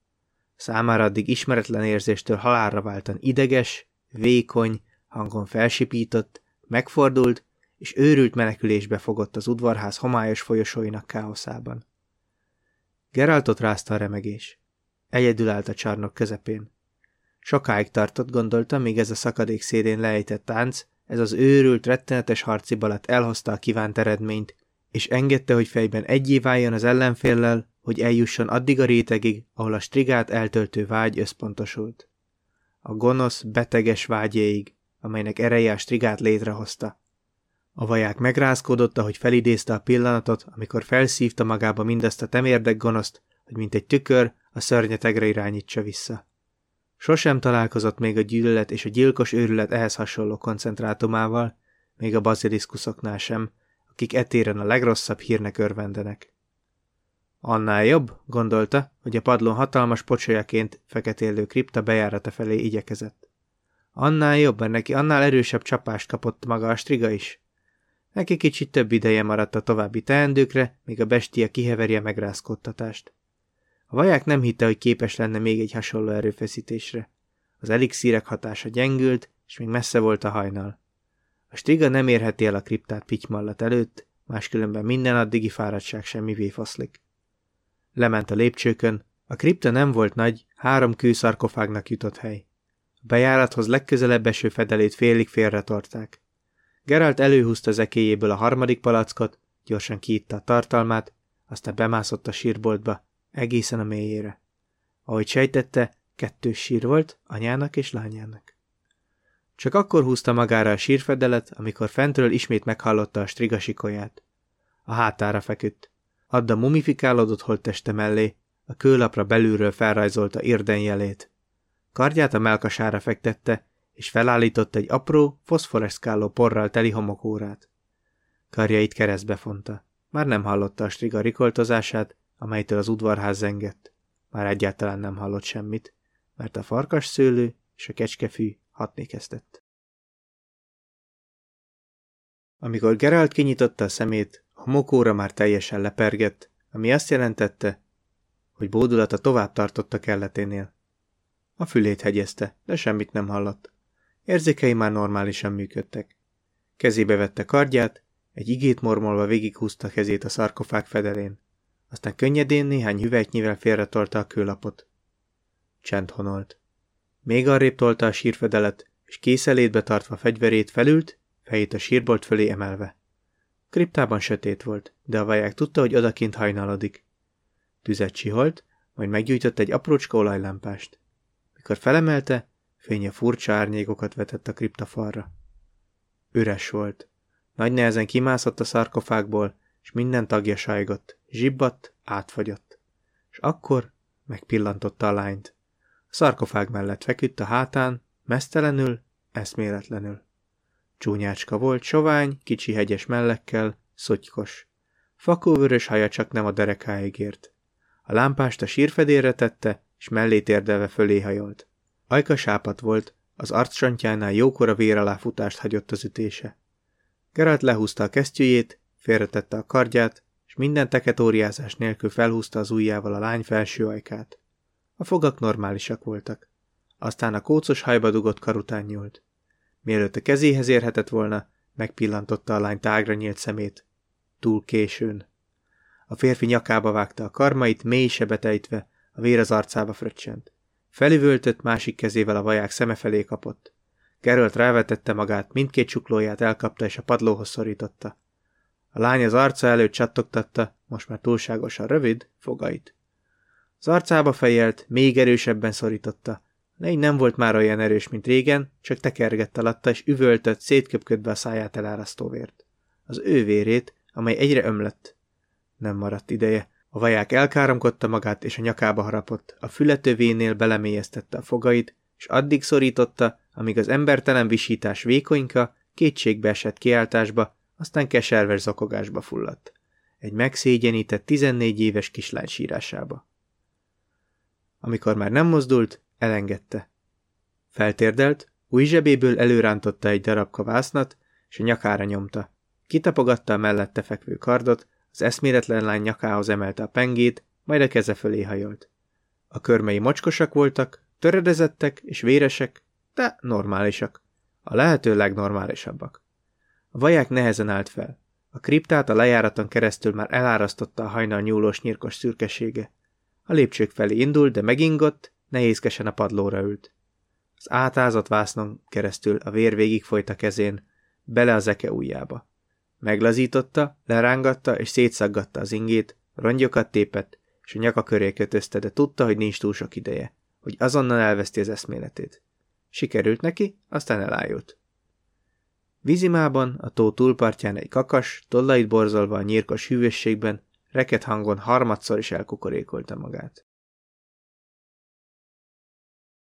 Számára addig ismeretlen érzéstől halálra váltan ideges, vékony, hangon felsipított, megfordult, és őrült menekülésbe fogott az udvarház homályos folyosóinak káoszában. Geraltot rázta a remegés. Egyedül állt a csarnok közepén. Sokáig tartott, gondolta, míg ez a szakadék szélén lejtett tánc, ez az őrült, rettenetes harci balat elhozta a kívánt eredményt, és engedte, hogy fejben egyé váljon az ellenféllel, hogy eljusson addig a rétegig, ahol a strigát eltöltő vágy összpontosult. A gonosz, beteges vágyéig, amelynek ereje a strigát létrehozta. A vaják megrázkodott, ahogy felidézte a pillanatot, amikor felszívta magába mindezt a temérdek gonoszt, hogy mint egy tükör a szörnyetegre irányítsa vissza. Sosem találkozott még a gyűlölet és a gyilkos őrület ehhez hasonló koncentrátumával, még a baziliszkuszoknál sem, akik etéren a legrosszabb hírnek örvendenek. Annál jobb, gondolta, hogy a padlón hatalmas pocsolyaként feketélő kripta bejárata felé igyekezett. Annál jobb, mert neki annál erősebb csapást kapott maga a striga is. Neki kicsit több ideje maradt a további teendőkre, míg a bestia kiheverje megrázkodtatást. A vaják nem hitte, hogy képes lenne még egy hasonló erőfeszítésre. Az elixírek hatása gyengült, és még messze volt a hajnal. A striga nem érheti el a kriptát pitymallat előtt, máskülönben minden addigi fáradtság semmivé faszlik. Lement a lépcsőkön, a kripta nem volt nagy, három kőszarkofágnak jutott hely. A bejárathoz legközelebb eső fedelét félig félretorták. Geralt előhúzta zekéjéből a harmadik palackot, gyorsan kiitta a tartalmát, aztán bemászott a sírboltba, egészen a mélyére. Ahogy sejtette, kettős sír volt, anyának és lányának. Csak akkor húzta magára a sírfedelet, amikor fentről ismét meghallotta a striga sikolyát. A hátára feküdt. Adda mumifikálódott holtteste mellé, a kőlapra belülről felrajzolta érden jelét. Kardját a melkasára fektette, és felállított egy apró, foszforeszkáló porral teli homokórát. Karjait keresztbe fonta. Már nem hallotta a striga rikoltozását, amelytől az udvarház zengett. Már egyáltalán nem hallott semmit, mert a farkas szőlő és a kecskefű hatni kezdett. Amikor Geralt kinyitotta a szemét, a homokóra már teljesen lepergett, ami azt jelentette, hogy bódulata tovább tartott a kelleténél. A fülét hegyezte, de semmit nem hallott. Érzékei már normálisan működtek. Kezébe vette kardját, egy igét mormolva végighúzta kezét a szarkofág fedelén. Aztán könnyedén néhány hüvelyknyivel félretolta a kőlapot. Csend honolt. Még arrébb tolta a sírfedelet, és készelétbe tartva fegyverét felült, fejét a sírbolt fölé emelve. Kriptában sötét volt, de a vaják tudta, hogy odakint hajnalodik. Tüzet csiholt, majd meggyújtott egy aprócska olajlámpást. Mikor felemelte, fénye furcsa árnyékokat vetett a kriptafalra. Üres volt. Nagy nehezen kimászott a szarkofágból, és minden tagja sajgott, zsibbadt, átfagyott. És akkor megpillantotta a lányt. A szarkofág mellett feküdt a hátán, mesztelenül, eszméletlenül. Csúnyácska volt, sovány, kicsi hegyes mellekkel, szotykos. Fakóvörös haja csak nem a derekáig ért. A lámpást a sírfedélre tette, és mellé térdelve fölé hajolt. Ajka sápat volt, az arcsontjánál jókora vér alá futást hagyott az ütése. Geralt lehúzta a kesztyűjét, félretette a kardját, és minden teketóriázás nélkül felhúzta az ujjával a lány felső ajkát. A fogak normálisak voltak. Aztán a kócos hajba dugott kar után nyúlt. Mielőtt a kezéhez érhetett volna, megpillantotta a lány tágra nyílt szemét. Túl későn. A férfi nyakába vágta a karmait, mély sebetejtve, a vér az arcába fröccsent. Felüvöltött, másik kezével a vaják szeme felé kapott. Geralt rávetette magát, mindkét csuklóját elkapta és a padlóhoz szorította. A lány az arca előtt csattogtatta, most már túlságosan rövid, fogait. Az arcába fejelt, még erősebben szorította. Lény nem volt már olyan erős, mint régen, csak tekergett alatta, és üvöltött, szétköpködve a száját elárasztó vért. Az ő vérét, amely egyre ömlött. Nem maradt ideje. A vaják elkáromkodta magát, és a nyakába harapott, a fületövénél belemélyeztette a fogait, és addig szorította, amíg az embertelen visítás vékonyka kétségbe esett kiáltásba, aztán keserves zokogásba fulladt. Egy megszégyenített 14 éves kislány sírásába. Amikor már nem mozdult, elengedte. Feltérdelt, új zsebéből előrántotta egy darab kavásznat, és a nyakára nyomta. Kitapogatta a mellette fekvő kardot, az eszméletlen lány nyakához emelte a pengét, majd a keze fölé hajolt. A körmei mocskosak voltak, töredezettek és véresek, de normálisak. A lehető legnormálisabbak. A vaják nehezen állt fel. A kriptát a lejáraton keresztül már elárasztotta a hajnal nyúlós nyírkos szürkesége. A lépcsők felé indult, de megingott, nehézkesen a padlóra ült. Az átázott vásznon keresztül a vér végig folyt a kezén, bele az eke ujjába. Meglazította, lerángatta és szétszaggatta az ingét, rongyokat tépett, és a nyaka köré kötözte, de tudta, hogy nincs túl sok ideje, hogy azonnal elveszti az eszméletét. Sikerült neki, aztán elájult. Vízimában, a tó túlpartján egy kakas, tollait borzolva a nyírkos hűvösségben, reket hangon harmadszor is elkukorékolta magát.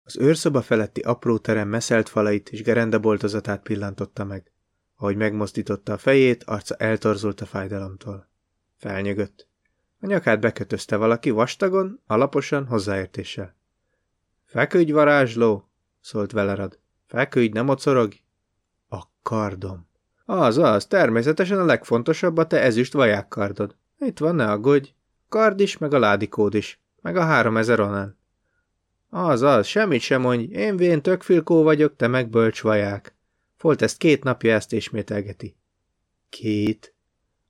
Az őrszoba feletti apró terem meszelt falait és gerendaboltozatát pillantotta meg. Ahogy megmozdította a fejét, arca eltorzult a fájdalomtól. Felnyögött. A nyakát bekötözte valaki vastagon, alaposan, hozzáértéssel. Feküdj, varázsló! szólt Velerad. Feküdj, nem mocorog! A kardom. Az, az, természetesen a legfontosabb a te ezüst vajákkardod. Itt van, ne aggódj. Kard is, meg a ládikód is, meg a három ezer onán. Az, az, semmit sem mondj, én vén tökfilkó vagyok, te meg bölcs vaják. Folt ezt két napja ezt ismételgeti. Két.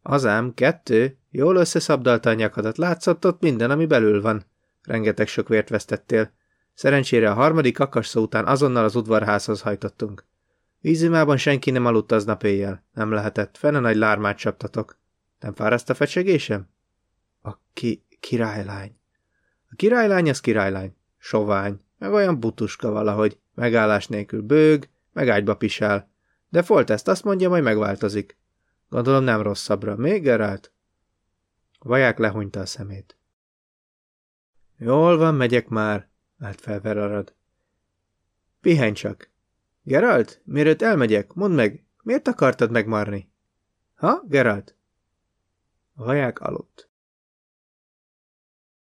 Azám, kettő. Jól összeszabdalta a nyakadat, látszott ott minden, ami belül van. Rengeteg sok vért vesztettél. Szerencsére a harmadik akasszó után azonnal az udvarházhoz hajtottunk. Vízimában senki nem aludt aznap éjjel. Nem lehetett, fene nagy lármát csaptatok. Nem fáraszt a fecsegésem? A ki királylány. A királylány az királylány. Sovány, meg olyan butuska valahogy. Megállás nélkül bőg, meg ágyba pisál. De Folt ezt azt mondja, majd megváltozik. Gondolom nem rosszabbra. Még, Gerált? Vaják lehúnyta a szemét. Jól van, megyek már, állt fel Verarad. Pihenj csak. Geralt, mielőtt elmegyek, mondd meg, miért akartad megmarni? Ha, Geralt? A vaják aludt.